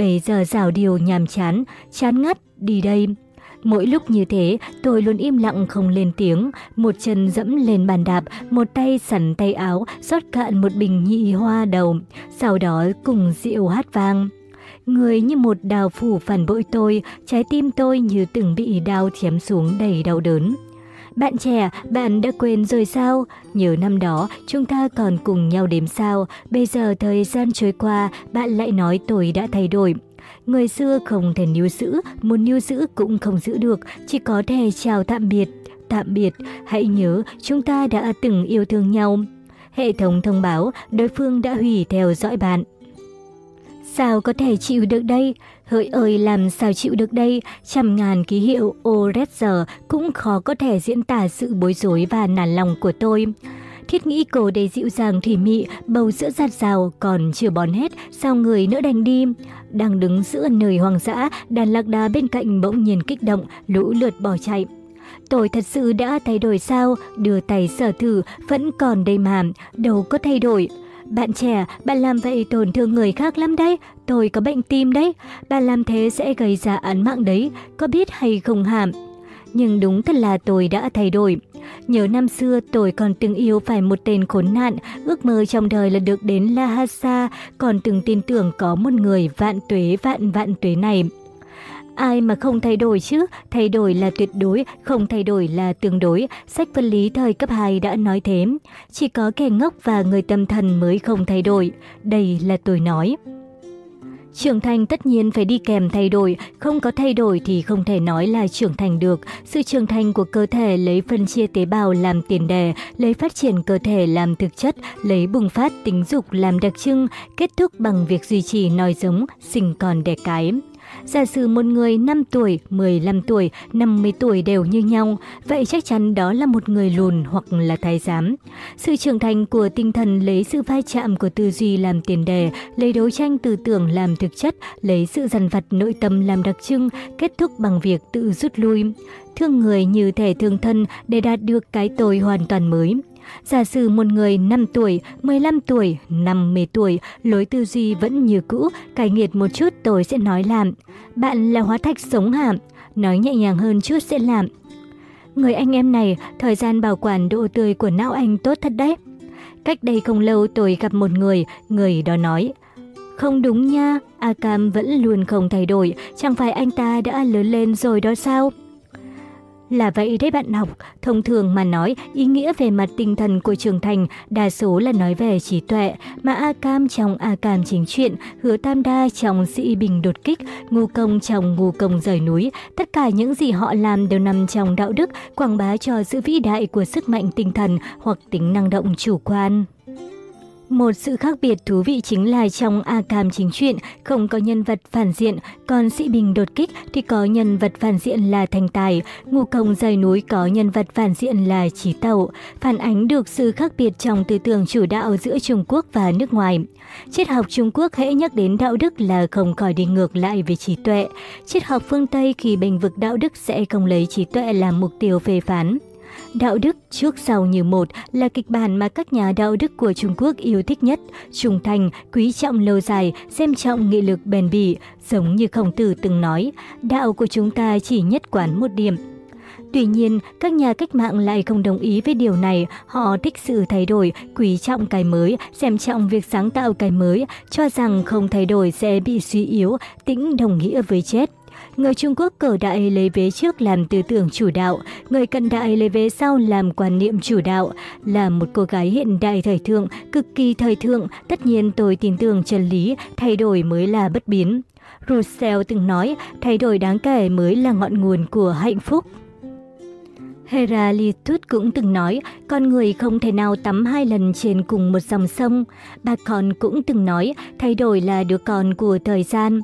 bây giờ rào điều nhàm chán, chán ngắt, đi đây. Mỗi lúc như thế, tôi luôn im lặng không lên tiếng, một chân dẫm lên bàn đạp, một tay sẵn tay áo, rót cạn một bình nhị hoa đầu, sau đó cùng rượu hát vang. Người như một đào phủ phản bội tôi, trái tim tôi như từng bị đao chém xuống đầy đau đớn. Bạn trẻ, bạn đã quên rồi sao? Nhớ năm đó, chúng ta còn cùng nhau đếm sao. Bây giờ thời gian trôi qua, bạn lại nói tôi đã thay đổi. Người xưa không thể níu giữ, muốn níu giữ cũng không giữ được, chỉ có thể chào tạm biệt. Tạm biệt, hãy nhớ chúng ta đã từng yêu thương nhau. Hệ thống thông báo đối phương đã hủy theo dõi bạn. Sao có thể chịu được đây? Hỡi ơi làm sao chịu được đây? Trăm ngàn ký hiệu Oretzer cũng khó có thể diễn tả sự bối rối và nản lòng của tôi. Thiết nghĩ cô đầy dịu dàng thủy mị, bầu sữa giạt rào, còn chưa bón hết, sao người nữa đành đi. Đang đứng giữa nơi hoang dã, đàn lạc đà bên cạnh bỗng nhiên kích động, lũ lượt bỏ chạy. Tôi thật sự đã thay đổi sao? Đưa tay sở thử, vẫn còn đây mà, đâu có thay đổi. Bạn trẻ, bạn làm vậy tổn thương người khác lắm đấy. Tôi có bệnh tim đấy. bà làm thế sẽ gây ra án mạng đấy. Có biết hay không hả? Nhưng đúng thật là tôi đã thay đổi. Nhớ năm xưa tôi còn từng yêu phải một tên khốn nạn, ước mơ trong đời là được đến Lhasa, còn từng tin tưởng có một người vạn tuế vạn vạn tuế này. Ai mà không thay đổi chứ, thay đổi là tuyệt đối, không thay đổi là tương đối. Sách vật lý thời cấp 2 đã nói thế. Chỉ có kẻ ngốc và người tâm thần mới không thay đổi. Đây là tôi nói. Trưởng thành tất nhiên phải đi kèm thay đổi, không có thay đổi thì không thể nói là trưởng thành được. Sự trưởng thành của cơ thể lấy phân chia tế bào làm tiền đề, lấy phát triển cơ thể làm thực chất, lấy bùng phát tính dục làm đặc trưng, kết thúc bằng việc duy trì nòi giống, sinh còn đẻ cái. Giả sử một người 5 tuổi, 15 tuổi, 50 tuổi đều như nhau, vậy chắc chắn đó là một người lùn hoặc là thái giám. Sự trưởng thành của tinh thần lấy sự vai chạm của tư duy làm tiền đề, lấy đấu tranh tư tưởng làm thực chất, lấy sự dằn vặt nội tâm làm đặc trưng, kết thúc bằng việc tự rút lui. Thương người như thể thương thân để đạt được cái tôi hoàn toàn mới. Giả sử một người 5 tuổi, 15 tuổi, 50 tuổi, lối tư duy vẫn như cũ, cải nghiệt một chút tôi sẽ nói làm. Bạn là hóa thạch sống hả? nói nhẹ nhàng hơn chút sẽ làm. Người anh em này, thời gian bảo quản độ tươi của não anh tốt thật đấy. Cách đây không lâu tôi gặp một người, người đó nói, không đúng nha, Akam vẫn luôn không thay đổi, chẳng phải anh ta đã lớn lên rồi đó sao? Là vậy đấy bạn học, thông thường mà nói, ý nghĩa về mặt tinh thần của trưởng thành đa số là nói về trí tuệ, mà A Cam trong A Cam chính truyện, hứa Tam Đa trong sĩ bình đột kích, ngu công trong ngu công rời núi, tất cả những gì họ làm đều nằm trong đạo đức, quảng bá cho sự vĩ đại của sức mạnh tinh thần hoặc tính năng động chủ quan. Một sự khác biệt thú vị chính là trong A Cam chính truyện không có nhân vật phản diện, còn Sĩ Bình đột kích thì có nhân vật phản diện là Thành Tài, Ngô Công dày núi có nhân vật phản diện là Chí Tẩu, phản ánh được sự khác biệt trong tư tưởng chủ đạo giữa Trung Quốc và nước ngoài. Triết học Trung Quốc hễ nhắc đến đạo đức là không khỏi đi ngược lại về trí tuệ. Triết học phương Tây khi bình vực đạo đức sẽ không lấy trí tuệ làm mục tiêu phê phán. Đạo đức trước sau như một là kịch bản mà các nhà đạo đức của Trung Quốc yêu thích nhất, trung thành, quý trọng lâu dài, xem trọng nghị lực bền bỉ, giống như Khổng Tử từng nói, đạo của chúng ta chỉ nhất quán một điểm. Tuy nhiên, các nhà cách mạng lại không đồng ý với điều này, họ thích sự thay đổi, quý trọng cái mới, xem trọng việc sáng tạo cái mới, cho rằng không thay đổi sẽ bị suy yếu, tĩnh đồng nghĩa với chết. Người Trung Quốc cổ đại lấy vế trước làm tư tưởng chủ đạo, người cận đại lấy vế sau làm quan niệm chủ đạo. Là một cô gái hiện đại thời thượng, cực kỳ thời thượng, tất nhiên tôi tin tưởng chân lý, thay đổi mới là bất biến. Rousseau từng nói, thay đổi đáng kể mới là ngọn nguồn của hạnh phúc. Heraclitus cũng từng nói, con người không thể nào tắm hai lần trên cùng một dòng sông. Bacon cũng từng nói, thay đổi là đứa con của thời gian.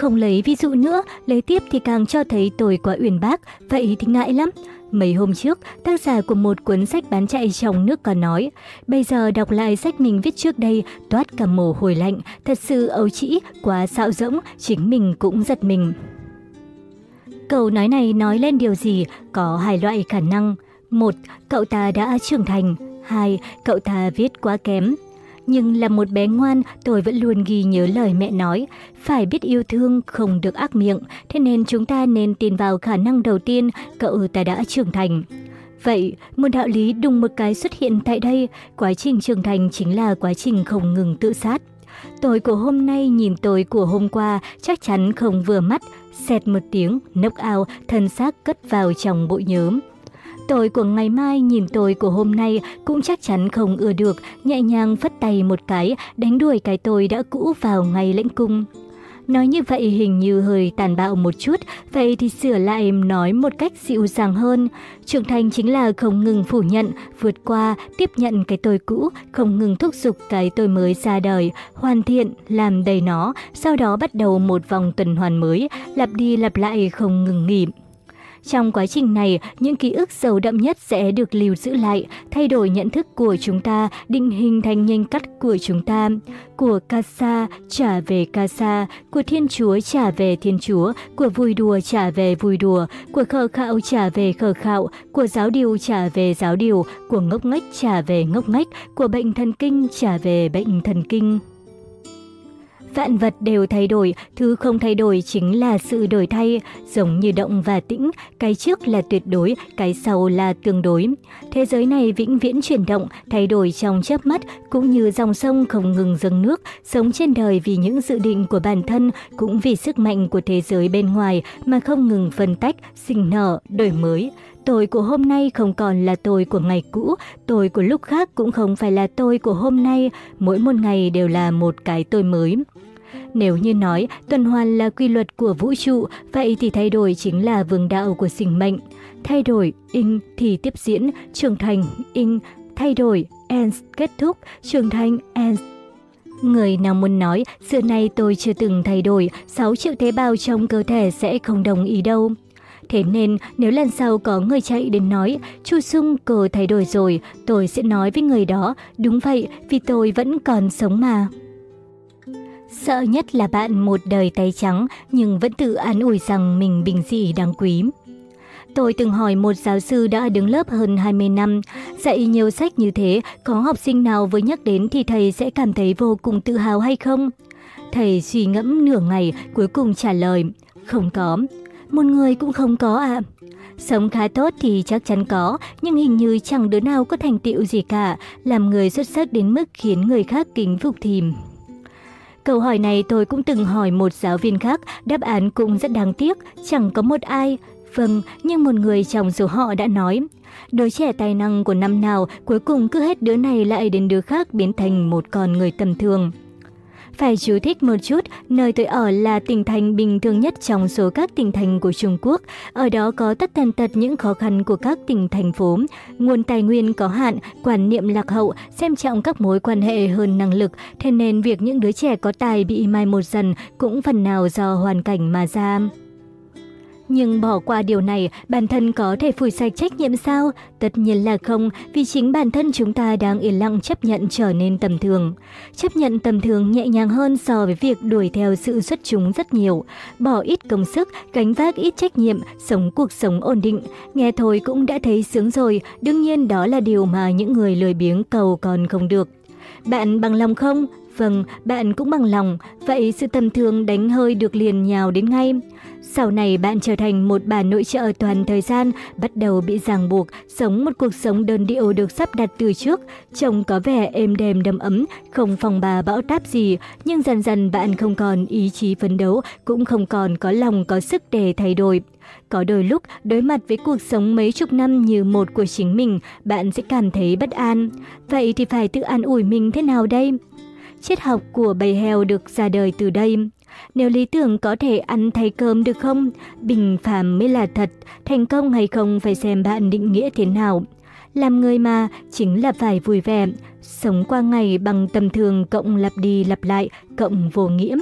Không lấy ví dụ nữa, lấy tiếp thì càng cho thấy tôi quá uyển bác, vậy thì ngại lắm. Mấy hôm trước, tác giả của một cuốn sách bán chạy trong nước có nói, bây giờ đọc lại sách mình viết trước đây, toát cả mồ hôi lạnh, thật sự ấu trĩ, quá xạo rỗng, chính mình cũng giật mình. Câu nói này nói lên điều gì? Có hai loại khả năng. Một, cậu ta đã trưởng thành. Hai, cậu ta viết quá kém. Nhưng là một bé ngoan, tôi vẫn luôn ghi nhớ lời mẹ nói. Phải biết yêu thương, không được ác miệng. Thế nên chúng ta nên tin vào khả năng đầu tiên, cậu ta đã trưởng thành. Vậy, một đạo lý đùng một cái xuất hiện tại đây, quá trình trưởng thành chính là quá trình không ngừng tự sát. Tôi của hôm nay nhìn tôi của hôm qua chắc chắn không vừa mắt, xẹt một tiếng, nốc ao, thân xác cất vào trong bộ nhớm. Tôi của ngày mai nhìn tôi của hôm nay cũng chắc chắn không ưa được, nhẹ nhàng phất tay một cái, đánh đuổi cái tôi đã cũ vào ngay lãnh cung. Nói như vậy hình như hơi tàn bạo một chút, vậy thì sửa lại nói một cách dịu dàng hơn. Trưởng thành chính là không ngừng phủ nhận, vượt qua, tiếp nhận cái tôi cũ, không ngừng thúc giục cái tôi mới ra đời, hoàn thiện, làm đầy nó, sau đó bắt đầu một vòng tuần hoàn mới, lặp đi lặp lại không ngừng nghỉ. Trong quá trình này, những ký ức sâu đậm nhất sẽ được lưu giữ lại, thay đổi nhận thức của chúng ta, định hình thành nhanh cắt của chúng ta. Của Casa trả về Casa, của Thiên Chúa trả về Thiên Chúa, của vui đùa trả về vui đùa, của khờ khạo trả về khờ khạo, của giáo điều trả về giáo điều, của ngốc nghếch trả về ngốc nghếch, của bệnh thần kinh trả về bệnh thần kinh. Vạn vật đều thay đổi, thứ không thay đổi chính là sự đổi thay, giống như động và tĩnh, cái trước là tuyệt đối, cái sau là tương đối. Thế giới này vĩnh viễn chuyển động, thay đổi trong chớp mắt, cũng như dòng sông không ngừng dâng nước, sống trên đời vì những dự định của bản thân, cũng vì sức mạnh của thế giới bên ngoài mà không ngừng phân tách, sinh nở, đổi mới. Tôi của hôm nay không còn là tôi của ngày cũ, tôi của lúc khác cũng không phải là tôi của hôm nay, mỗi một ngày đều là một cái tôi mới. Nếu như nói tuần hoàn là quy luật của vũ trụ, vậy thì thay đổi chính là vương đạo của sinh mệnh. Thay đổi, in thì tiếp diễn, trưởng thành, in, thay đổi, ends, kết thúc, trưởng thành, ends. Người nào muốn nói, xưa nay tôi chưa từng thay đổi, 6 triệu tế bào trong cơ thể sẽ không đồng ý đâu. Thế nên, nếu lần sau có người chạy đến nói, Chu Sung cờ thay đổi rồi, tôi sẽ nói với người đó, đúng vậy, vì tôi vẫn còn sống mà. Sợ nhất là bạn một đời tay trắng nhưng vẫn tự an ủi rằng mình bình dị đáng quý. Tôi từng hỏi một giáo sư đã đứng lớp hơn 20 năm, dạy nhiều sách như thế, có học sinh nào với nhắc đến thì thầy sẽ cảm thấy vô cùng tự hào hay không? Thầy suy ngẫm nửa ngày, cuối cùng trả lời, không có. Một người cũng không có ạ. À. Sống khá tốt thì chắc chắn có, nhưng hình như chẳng đứa nào có thành tựu gì cả, làm người xuất sắc đến mức khiến người khác kính phục thìm. Câu hỏi này tôi cũng từng hỏi một giáo viên khác, đáp án cũng rất đáng tiếc, chẳng có một ai. Vâng, nhưng một người trong số họ đã nói, đứa trẻ tài năng của năm nào cuối cùng cứ hết đứa này lại đến đứa khác biến thành một con người tầm thường. Phải chú thích một chút, nơi tôi ở là tỉnh thành bình thường nhất trong số các tỉnh thành của Trung Quốc. Ở đó có tất tần tật những khó khăn của các tỉnh thành phố. Nguồn tài nguyên có hạn, quan niệm lạc hậu, xem trọng các mối quan hệ hơn năng lực. Thế nên việc những đứa trẻ có tài bị mai một dần cũng phần nào do hoàn cảnh mà ra. Nhưng bỏ qua điều này, bản thân có thể phủi sạch trách nhiệm sao? Tất nhiên là không, vì chính bản thân chúng ta đang yên lặng chấp nhận trở nên tầm thường. Chấp nhận tầm thường nhẹ nhàng hơn so với việc đuổi theo sự xuất chúng rất nhiều. Bỏ ít công sức, gánh vác ít trách nhiệm, sống cuộc sống ổn định. Nghe thôi cũng đã thấy sướng rồi, đương nhiên đó là điều mà những người lười biếng cầu còn không được. Bạn bằng lòng không? Vâng, bạn cũng bằng lòng, vậy sự tầm thường đánh hơi được liền nhào đến ngay. Sau này bạn trở thành một bà nội trợ toàn thời gian, bắt đầu bị ràng buộc, sống một cuộc sống đơn điệu được sắp đặt từ trước. Chồng có vẻ êm đềm đầm ấm, không phòng bà bão táp gì, nhưng dần dần bạn không còn ý chí phấn đấu, cũng không còn có lòng có sức để thay đổi. Có đôi lúc, đối mặt với cuộc sống mấy chục năm như một của chính mình, bạn sẽ cảm thấy bất an. Vậy thì phải tự an ủi mình thế nào đây? Triết học của bầy heo được ra đời từ đây. Nếu lý tưởng có thể ăn thay cơm được không? Bình phàm mới là thật, thành công hay không phải xem bạn định nghĩa thế nào. Làm người mà chính là phải vui vẻ, sống qua ngày bằng tầm thường cộng lặp đi lặp lại, cộng vô nghĩa.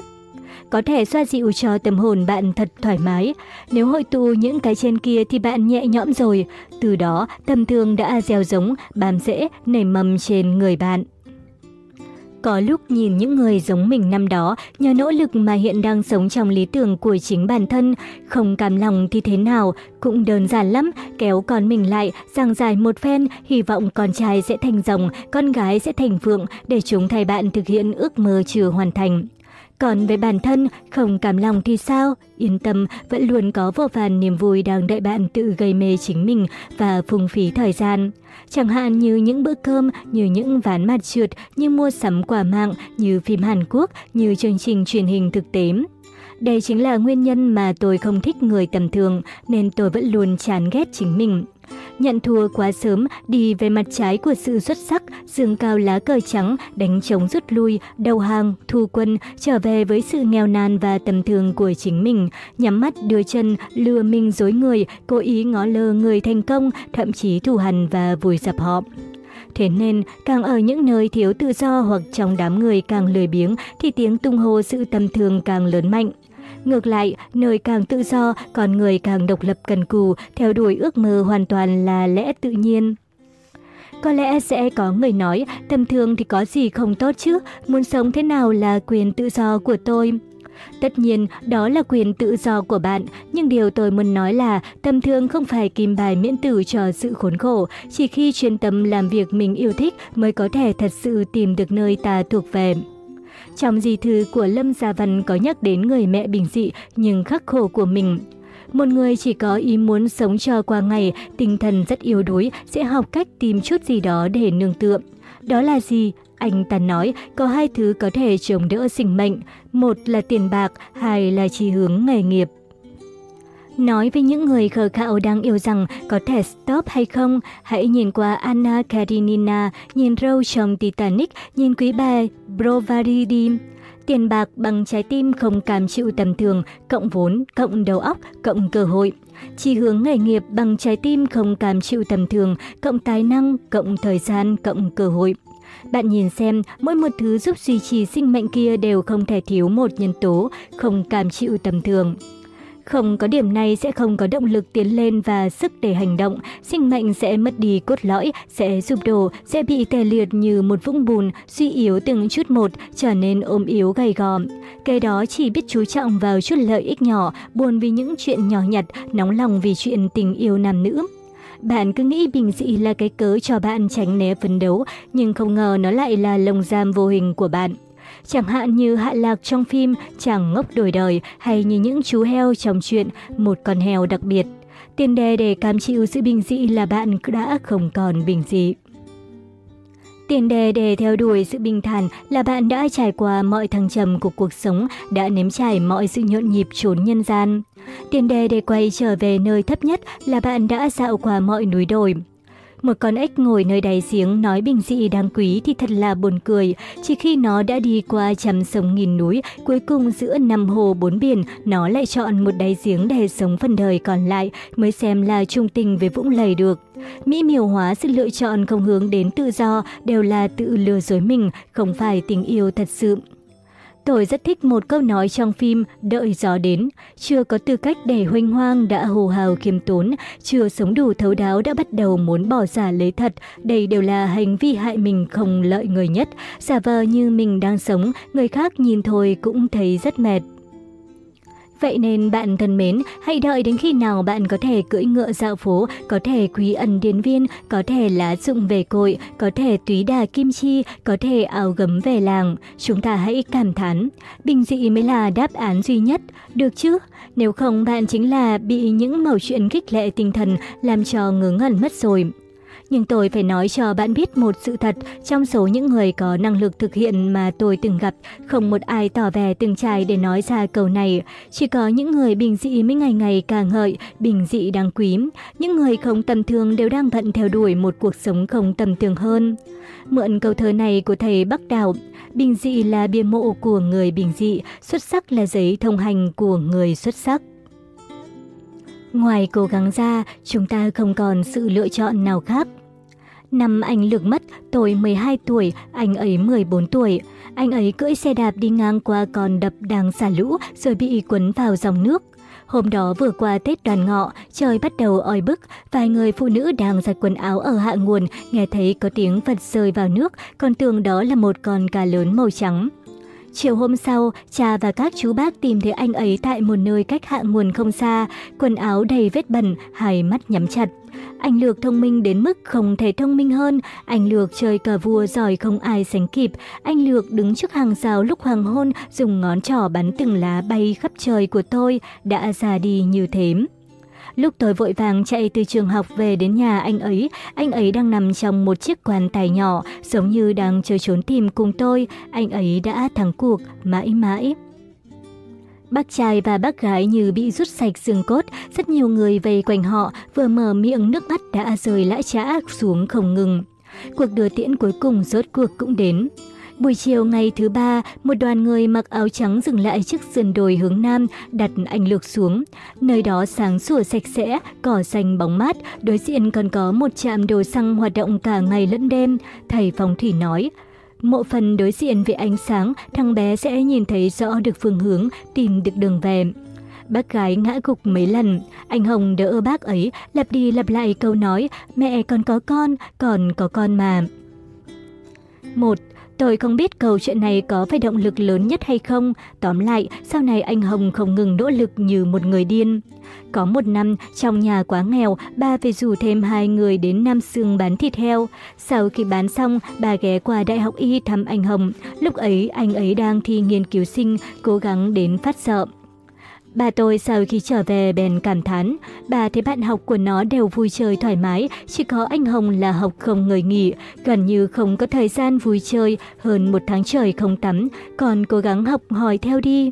Có thể xoa dịu cho tâm hồn bạn thật thoải mái. Nếu hội tụ những cái trên kia thì bạn nhẹ nhõm rồi. Từ đó, tâm thương đã gieo giống, bám rễ, nảy mầm trên người bạn. Có lúc nhìn những người giống mình năm đó, nhờ nỗ lực mà hiện đang sống trong lý tưởng của chính bản thân, không cảm lòng thì thế nào, cũng đơn giản lắm, kéo con mình lại, giảng giải một phen, hy vọng con trai sẽ thành rồng, con gái sẽ thành phượng, để chúng thay bạn thực hiện ước mơ chưa hoàn thành. Còn về bản thân, không cảm lòng thì sao? Yên tâm, vẫn luôn có vô vàn niềm vui đang đợi bạn tự gây mê chính mình và phung phí thời gian. Chẳng hạn như những bữa cơm, như những ván mặt trượt, như mua sắm quà mạng, như phim Hàn Quốc, như chương trình truyền hình thực tế. Đây chính là nguyên nhân mà tôi không thích người tầm thường, nên tôi vẫn luôn chán ghét chính mình. Nhận thua quá sớm, đi về mặt trái của sự xuất sắc, dương cao lá cờ trắng, đánh chống rút lui, đầu hàng, thu quân, trở về với sự nghèo nàn và tầm thường của chính mình, nhắm mắt đưa chân, lừa mình dối người, cố ý ngó lơ người thành công, thậm chí thù hằn và vùi dập họ. Thế nên, càng ở những nơi thiếu tự do hoặc trong đám người càng lười biếng thì tiếng tung hô sự tầm thường càng lớn mạnh. Ngược lại, nơi càng tự do, con người càng độc lập cần cù, theo đuổi ước mơ hoàn toàn là lẽ tự nhiên. Có lẽ sẽ có người nói, tầm thường thì có gì không tốt chứ, muốn sống thế nào là quyền tự do của tôi. Tất nhiên, đó là quyền tự do của bạn, nhưng điều tôi muốn nói là tầm thường không phải kim bài miễn tử cho sự khốn khổ, chỉ khi chuyên tâm làm việc mình yêu thích mới có thể thật sự tìm được nơi ta thuộc về. Trong di thư của Lâm Gia Văn có nhắc đến người mẹ bình dị nhưng khắc khổ của mình. Một người chỉ có ý muốn sống cho qua ngày, tinh thần rất yếu đuối, sẽ học cách tìm chút gì đó để nương tựa. Đó là gì? Anh ta nói có hai thứ có thể chống đỡ sinh mệnh. Một là tiền bạc, hai là chi hướng nghề nghiệp. Nói với những người khờ khạo đang yêu rằng có thể stop hay không, hãy nhìn qua Anna Karenina, nhìn Rose trong Titanic, nhìn quý bà Brovaridim, Tiền bạc bằng trái tim không cảm chịu tầm thường, cộng vốn, cộng đầu óc, cộng cơ hội. Chỉ hướng nghề nghiệp bằng trái tim không cảm chịu tầm thường, cộng tài năng, cộng thời gian, cộng cơ hội. Bạn nhìn xem, mỗi một thứ giúp duy trì sinh mệnh kia đều không thể thiếu một nhân tố, không cảm chịu tầm thường. Không có điểm này sẽ không có động lực tiến lên và sức để hành động, sinh mệnh sẽ mất đi cốt lõi, sẽ sụp đổ, sẽ bị tê liệt như một vũng bùn, suy yếu từng chút một, trở nên ôm yếu gầy gò. Cái đó chỉ biết chú trọng vào chút lợi ích nhỏ, buồn vì những chuyện nhỏ nhặt, nóng lòng vì chuyện tình yêu nam nữ. Bạn cứ nghĩ bình dị là cái cớ cho bạn tránh né phấn đấu, nhưng không ngờ nó lại là lồng giam vô hình của bạn. Chẳng hạn như Hạ Lạc trong phim Chàng ngốc đổi đời hay như những chú heo trong chuyện Một con heo đặc biệt. Tiền đề để cam chịu sự bình dị là bạn đã không còn bình dị. Tiền đề để theo đuổi sự bình thản là bạn đã trải qua mọi thăng trầm của cuộc sống, đã nếm trải mọi sự nhộn nhịp trốn nhân gian. Tiền đề để quay trở về nơi thấp nhất là bạn đã dạo qua mọi núi đồi. Một con ếch ngồi nơi đáy giếng nói bình dị đáng quý thì thật là buồn cười. Chỉ khi nó đã đi qua trăm sông nghìn núi, cuối cùng giữa năm hồ bốn biển, nó lại chọn một đáy giếng để sống phần đời còn lại mới xem là trung tình với vũng lầy được. Mỹ miều hóa sự lựa chọn không hướng đến tự do đều là tự lừa dối mình, không phải tình yêu thật sự. Tôi rất thích một câu nói trong phim Đợi gió đến. Chưa có tư cách để huynh hoang đã hồ hào khiêm tốn, chưa sống đủ thấu đáo đã bắt đầu muốn bỏ giả lấy thật. Đây đều là hành vi hại mình không lợi người nhất. Giả vờ như mình đang sống, người khác nhìn thôi cũng thấy rất mệt. Vậy nên bạn thân mến, hãy đợi đến khi nào bạn có thể cưỡi ngựa dạo phố, có thể quý ẩn điền viên, có thể lá dụng về cội, có thể túy đà kim chi, có thể áo gấm về làng. Chúng ta hãy cảm thán. Bình dị mới là đáp án duy nhất. Được chứ? Nếu không bạn chính là bị những mẩu chuyện khích lệ tinh thần làm cho ngớ ngẩn mất rồi. Nhưng tôi phải nói cho bạn biết một sự thật, trong số những người có năng lực thực hiện mà tôi từng gặp, không một ai tỏ vẻ từng trải để nói ra câu này. Chỉ có những người bình dị mới ngày ngày càng ngợi, bình dị đáng quý. Những người không tầm thường đều đang bận theo đuổi một cuộc sống không tầm thường hơn. Mượn câu thơ này của thầy Bắc Đạo, bình dị là bia mộ của người bình dị, xuất sắc là giấy thông hành của người xuất sắc. Ngoài cố gắng ra, chúng ta không còn sự lựa chọn nào khác. Năm anh Lực mất, tôi 12 tuổi, anh ấy 14 tuổi. Anh ấy cưỡi xe đạp đi ngang qua con đập đang xả lũ rồi bị cuốn vào dòng nước. Hôm đó vừa qua Tết đoàn ngọ, trời bắt đầu oi bức, vài người phụ nữ đang giặt quần áo ở hạ nguồn, nghe thấy có tiếng vật rơi vào nước, còn tưởng đó là một con cá lớn màu trắng. Chiều hôm sau, cha và các chú bác tìm thấy anh ấy tại một nơi cách hạ nguồn không xa, quần áo đầy vết bẩn, hai mắt nhắm chặt. Anh Lược thông minh đến mức không thể thông minh hơn, anh Lược chơi cờ vua giỏi không ai sánh kịp. Anh Lược đứng trước hàng rào lúc hoàng hôn, dùng ngón trỏ bắn từng lá bay khắp trời của tôi, đã ra đi như thế. Lúc tôi vội vàng chạy từ trường học về đến nhà anh ấy, anh ấy đang nằm trong một chiếc quan tài nhỏ, giống như đang chơi trốn tìm cùng tôi. Anh ấy đã thắng cuộc, mãi mãi. Bác trai và bác gái như bị rút sạch xương cốt, rất nhiều người vây quanh họ, vừa mở miệng nước mắt đã rơi lã trã xuống không ngừng. Cuộc đưa tiễn cuối cùng rốt cuộc cũng đến. Buổi chiều ngày thứ ba, một đoàn người mặc áo trắng dừng lại trước sườn đồi hướng nam, đặt ảnh lược xuống. Nơi đó sáng sủa sạch sẽ, cỏ xanh bóng mát, đối diện còn có một trạm đồ xăng hoạt động cả ngày lẫn đêm. Thầy phong thủy nói, Mộ phần đối diện với ánh sáng, thằng bé sẽ nhìn thấy rõ được phương hướng, tìm được đường về. Bác gái ngã gục mấy lần, anh Hồng đỡ bác ấy, lặp đi lặp lại câu nói, mẹ còn có con, còn có con mà. Một, Tôi không biết câu chuyện này có phải động lực lớn nhất hay không. Tóm lại, sau này anh Hồng không ngừng nỗ lực như một người điên. Có một năm, trong nhà quá nghèo, ba phải rủ thêm hai người đến Nam Sương bán thịt heo. Sau khi bán xong, bà ghé qua Đại học Y thăm anh Hồng. Lúc ấy, anh ấy đang thi nghiên cứu sinh, cố gắng đến phát sợ. Bà tôi sau khi trở về bèn cảm thán, bà thấy bạn học của nó đều vui chơi thoải mái, chỉ có anh Hồng là học không người nghỉ, gần như không có thời gian vui chơi, hơn một tháng trời không tắm, còn cố gắng học hỏi theo đi.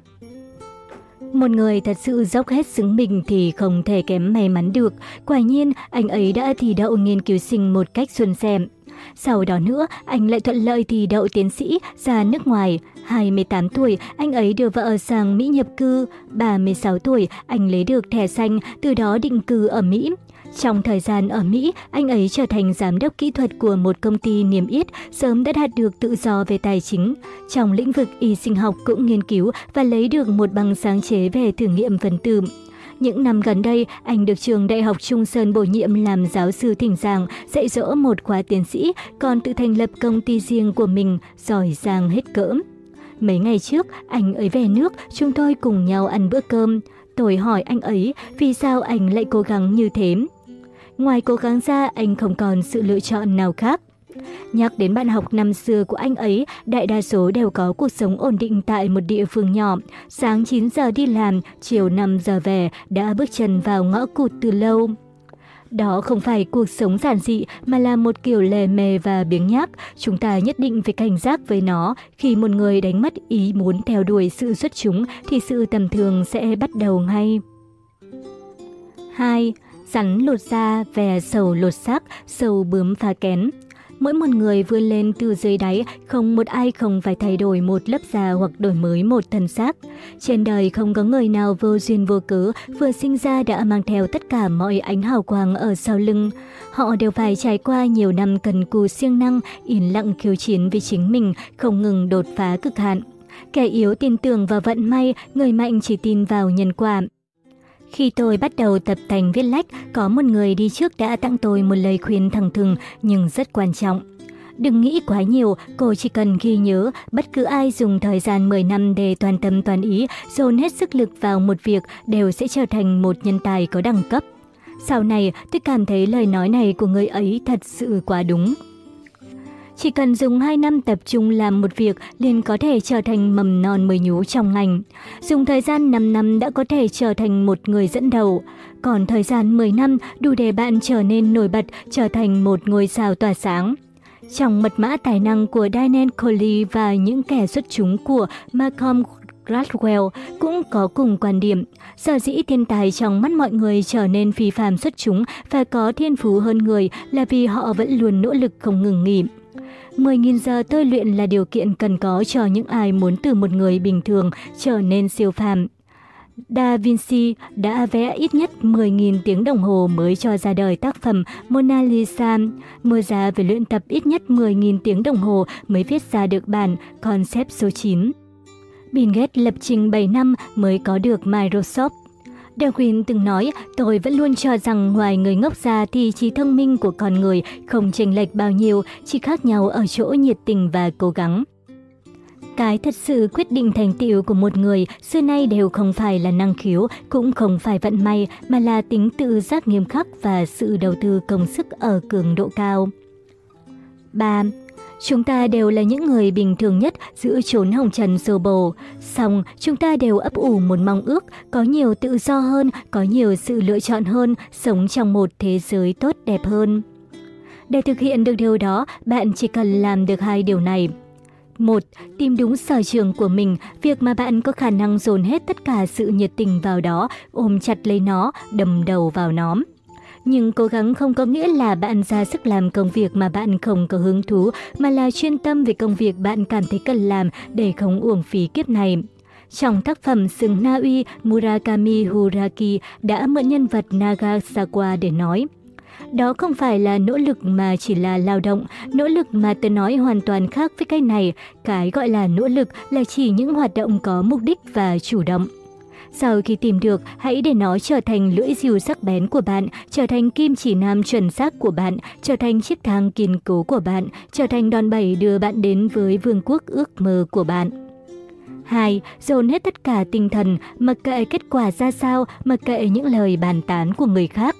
Một người thật sự dốc hết xứng mình thì không thể kém may mắn được. Quả nhiên, anh ấy đã thi đậu nghiên cứu sinh một cách xuân xem. Sau đó nữa, anh lại thuận lợi thì đậu tiến sĩ ra nước ngoài. 28 tuổi, anh ấy đưa vợ sang Mỹ nhập cư. 36 tuổi, anh lấy được thẻ xanh, từ đó định cư ở Mỹ. Trong thời gian ở Mỹ, anh ấy trở thành giám đốc kỹ thuật của một công ty niềm yết, sớm đã đạt được tự do về tài chính. Trong lĩnh vực y sinh học cũng nghiên cứu và lấy được một bằng sáng chế về thử nghiệm phần tử. Những năm gần đây, anh được trường Đại học Trung Sơn bổ nhiệm làm giáo sư thỉnh giảng, dạy dỗ một khóa tiến sĩ, còn tự thành lập công ty riêng của mình, giỏi giang hết cỡ. Mấy ngày trước, anh ấy về nước, chúng tôi cùng nhau ăn bữa cơm. Tôi hỏi anh ấy vì sao anh lại cố gắng như thế. Ngoài cố gắng ra, anh không còn sự lựa chọn nào khác. Nhắc đến bạn học năm xưa của anh ấy, đại đa số đều có cuộc sống ổn định tại một địa phương nhỏ. Sáng 9 giờ đi làm, chiều 5 giờ về, đã bước chân vào ngõ cụt từ lâu. Đó không phải cuộc sống giản dị mà là một kiểu lề mề và biếng nhác. Chúng ta nhất định phải cảnh giác với nó. Khi một người đánh mất ý muốn theo đuổi sự xuất chúng thì sự tầm thường sẽ bắt đầu ngay. 2. Rắn lột da, về sầu lột xác, sầu bướm phá kén. Mỗi một người vươn lên từ dưới đáy, không một ai không phải thay đổi một lớp da hoặc đổi mới một thân xác. Trên đời không có người nào vô duyên vô cớ, vừa sinh ra đã mang theo tất cả mọi ánh hào quang ở sau lưng. Họ đều phải trải qua nhiều năm cần cù siêng năng, yên lặng khiêu chiến với chính mình, không ngừng đột phá cực hạn. Kẻ yếu tin tưởng vào vận may, người mạnh chỉ tin vào nhân quả. Khi tôi bắt đầu tập thành viết lách, có một người đi trước đã tặng tôi một lời khuyên thẳng thừng nhưng rất quan trọng. Đừng nghĩ quá nhiều, cô chỉ cần ghi nhớ bất cứ ai dùng thời gian 10 năm để toàn tâm toàn ý, dồn hết sức lực vào một việc đều sẽ trở thành một nhân tài có đẳng cấp. Sau này, tôi cảm thấy lời nói này của người ấy thật sự quá đúng. Chỉ cần dùng 2 năm tập trung làm một việc liền có thể trở thành mầm non mới nhú trong ngành. Dùng thời gian 5 năm đã có thể trở thành một người dẫn đầu. Còn thời gian 10 năm đủ để bạn trở nên nổi bật, trở thành một ngôi sao tỏa sáng. Trong mật mã tài năng của Diane Coley và những kẻ xuất chúng của Malcolm Gladwell cũng có cùng quan điểm. Sở dĩ thiên tài trong mắt mọi người trở nên phi phàm xuất chúng và có thiên phú hơn người là vì họ vẫn luôn nỗ lực không ngừng nghỉ. 10.000 giờ tôi luyện là điều kiện cần có cho những ai muốn từ một người bình thường trở nên siêu phàm. Da Vinci đã vẽ ít nhất 10.000 tiếng đồng hồ mới cho ra đời tác phẩm Mona Lisa. Mozart phải luyện tập ít nhất 10.000 tiếng đồng hồ mới viết ra được bản Concept số 9. Bill Gates lập trình 7 năm mới có được Microsoft. Darwin từng nói, tôi vẫn luôn cho rằng ngoài người ngốc ra thì trí thông minh của con người không chênh lệch bao nhiêu, chỉ khác nhau ở chỗ nhiệt tình và cố gắng. Cái thật sự quyết định thành tựu của một người xưa nay đều không phải là năng khiếu, cũng không phải vận may, mà là tính tự giác nghiêm khắc và sự đầu tư công sức ở cường độ cao. 3. Chúng ta đều là những người bình thường nhất giữa chốn hồng trần sô bồ. Xong, chúng ta đều ấp ủ một mong ước, có nhiều tự do hơn, có nhiều sự lựa chọn hơn, sống trong một thế giới tốt đẹp hơn. Để thực hiện được điều đó, bạn chỉ cần làm được hai điều này. một Tìm đúng sở trường của mình, việc mà bạn có khả năng dồn hết tất cả sự nhiệt tình vào đó, ôm chặt lấy nó, đầm đầu vào nó. Nhưng cố gắng không có nghĩa là bạn ra sức làm công việc mà bạn không có hứng thú, mà là chuyên tâm về công việc bạn cảm thấy cần làm để không uổng phí kiếp này. Trong tác phẩm Sừng Na Uy, Murakami Huraki đã mượn nhân vật Nagasawa để nói. Đó không phải là nỗ lực mà chỉ là lao động, nỗ lực mà tôi nói hoàn toàn khác với cái này. Cái gọi là nỗ lực là chỉ những hoạt động có mục đích và chủ động. Sau khi tìm được, hãy để nó trở thành lưỡi dìu sắc bén của bạn, trở thành kim chỉ nam chuẩn xác của bạn, trở thành chiếc thang kiên cố của bạn, trở thành đòn bẩy đưa bạn đến với vương quốc ước mơ của bạn. 2. Dồn hết tất cả tinh thần, mặc kệ kết quả ra sao, mặc kệ những lời bàn tán của người khác.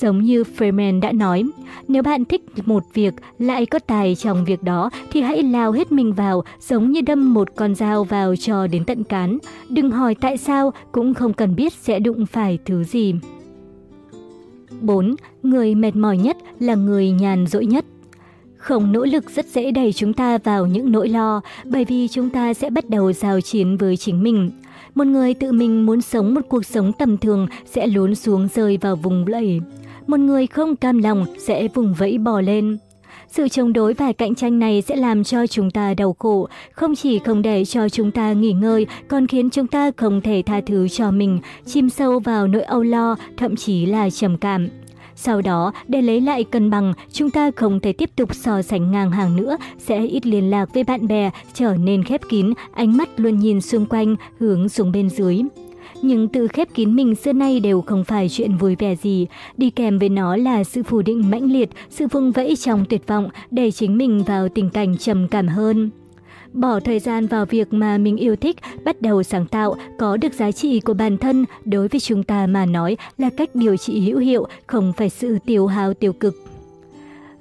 Giống như Freeman đã nói, nếu bạn thích một việc, lại có tài trong việc đó, thì hãy lao hết mình vào, giống như đâm một con dao vào cho đến tận cán. Đừng hỏi tại sao, cũng không cần biết sẽ đụng phải thứ gì. 4. Người mệt mỏi nhất là người nhàn rỗi nhất. Không nỗ lực rất dễ đẩy chúng ta vào những nỗi lo, bởi vì chúng ta sẽ bắt đầu giao chiến với chính mình. Một người tự mình muốn sống một cuộc sống tầm thường sẽ lún xuống rơi vào vùng lầy một người không cam lòng sẽ vùng vẫy bò lên. Sự chống đối và cạnh tranh này sẽ làm cho chúng ta đau khổ, không chỉ không để cho chúng ta nghỉ ngơi, còn khiến chúng ta không thể tha thứ cho mình, chìm sâu vào nỗi âu lo, thậm chí là trầm cảm. Sau đó, để lấy lại cân bằng, chúng ta không thể tiếp tục so sánh ngang hàng nữa, sẽ ít liên lạc với bạn bè, trở nên khép kín, ánh mắt luôn nhìn xung quanh, hướng xuống bên dưới nhưng tự khép kín mình xưa nay đều không phải chuyện vui vẻ gì. Đi kèm với nó là sự phủ định mãnh liệt, sự vùng vẫy trong tuyệt vọng để chính mình vào tình cảnh trầm cảm hơn. Bỏ thời gian vào việc mà mình yêu thích, bắt đầu sáng tạo, có được giá trị của bản thân đối với chúng ta mà nói là cách điều trị hữu hiệu, không phải sự tiêu hao tiêu cực.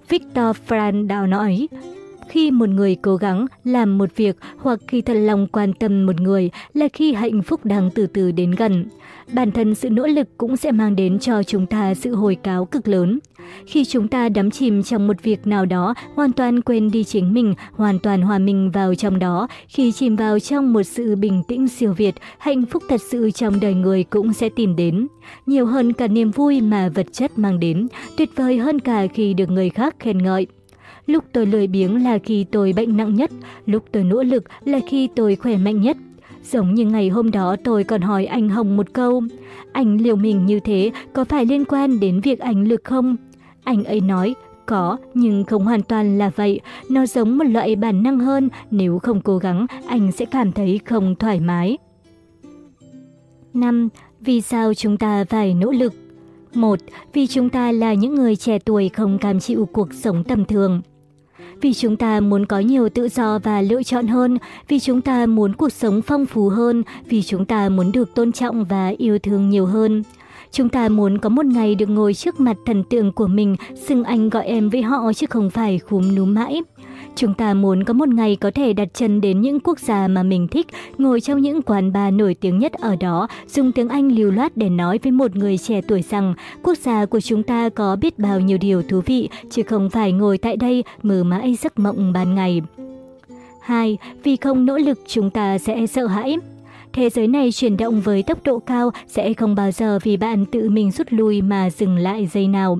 Victor Frank nói, khi một người cố gắng làm một việc hoặc khi thật lòng quan tâm một người là khi hạnh phúc đang từ từ đến gần. Bản thân sự nỗ lực cũng sẽ mang đến cho chúng ta sự hồi cáo cực lớn. Khi chúng ta đắm chìm trong một việc nào đó, hoàn toàn quên đi chính mình, hoàn toàn hòa mình vào trong đó, khi chìm vào trong một sự bình tĩnh siêu việt, hạnh phúc thật sự trong đời người cũng sẽ tìm đến. Nhiều hơn cả niềm vui mà vật chất mang đến, tuyệt vời hơn cả khi được người khác khen ngợi. Lúc tôi lười biếng là khi tôi bệnh nặng nhất, lúc tôi nỗ lực là khi tôi khỏe mạnh nhất. Giống như ngày hôm đó tôi còn hỏi anh Hồng một câu, anh liều mình như thế có phải liên quan đến việc anh lực không? Anh ấy nói, có, nhưng không hoàn toàn là vậy. Nó giống một loại bản năng hơn, nếu không cố gắng, anh sẽ cảm thấy không thoải mái. 5. Vì sao chúng ta phải nỗ lực? 1. Vì chúng ta là những người trẻ tuổi không cam chịu cuộc sống tầm thường vì chúng ta muốn có nhiều tự do và lựa chọn hơn, vì chúng ta muốn cuộc sống phong phú hơn, vì chúng ta muốn được tôn trọng và yêu thương nhiều hơn. Chúng ta muốn có một ngày được ngồi trước mặt thần tượng của mình, xưng anh gọi em với họ chứ không phải khúm núm mãi. Chúng ta muốn có một ngày có thể đặt chân đến những quốc gia mà mình thích, ngồi trong những quán bar nổi tiếng nhất ở đó, dùng tiếng Anh lưu loát để nói với một người trẻ tuổi rằng quốc gia của chúng ta có biết bao nhiêu điều thú vị, chứ không phải ngồi tại đây mơ mãi giấc mộng ban ngày. 2. Vì không nỗ lực chúng ta sẽ sợ hãi. Thế giới này chuyển động với tốc độ cao sẽ không bao giờ vì bạn tự mình rút lui mà dừng lại giây nào.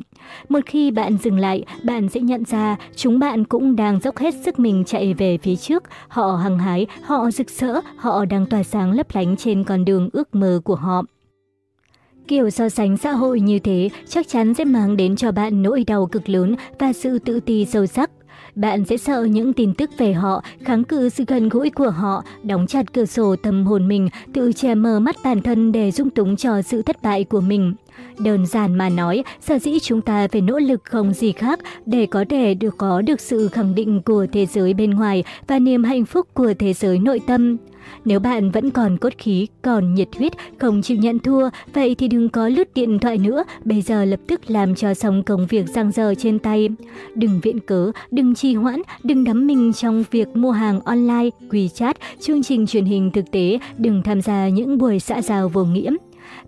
Một khi bạn dừng lại, bạn sẽ nhận ra chúng bạn cũng đang dốc hết sức mình chạy về phía trước. Họ hăng hái, họ rực rỡ, họ đang tỏa sáng lấp lánh trên con đường ước mơ của họ. Kiểu so sánh xã hội như thế chắc chắn sẽ mang đến cho bạn nỗi đau cực lớn và sự tự ti sâu sắc bạn sẽ sợ những tin tức về họ, kháng cự sự gần gũi của họ, đóng chặt cửa sổ tâm hồn mình, tự che mờ mắt bản thân để dung túng cho sự thất bại của mình. Đơn giản mà nói, sở dĩ chúng ta phải nỗ lực không gì khác để có thể được có được sự khẳng định của thế giới bên ngoài và niềm hạnh phúc của thế giới nội tâm. Nếu bạn vẫn còn cốt khí, còn nhiệt huyết, không chịu nhận thua, vậy thì đừng có lướt điện thoại nữa, bây giờ lập tức làm cho xong công việc giang giờ trên tay. Đừng viện cớ, đừng trì hoãn, đừng đắm mình trong việc mua hàng online, WeChat, chương trình truyền hình thực tế, đừng tham gia những buổi xã giao vô nghĩa.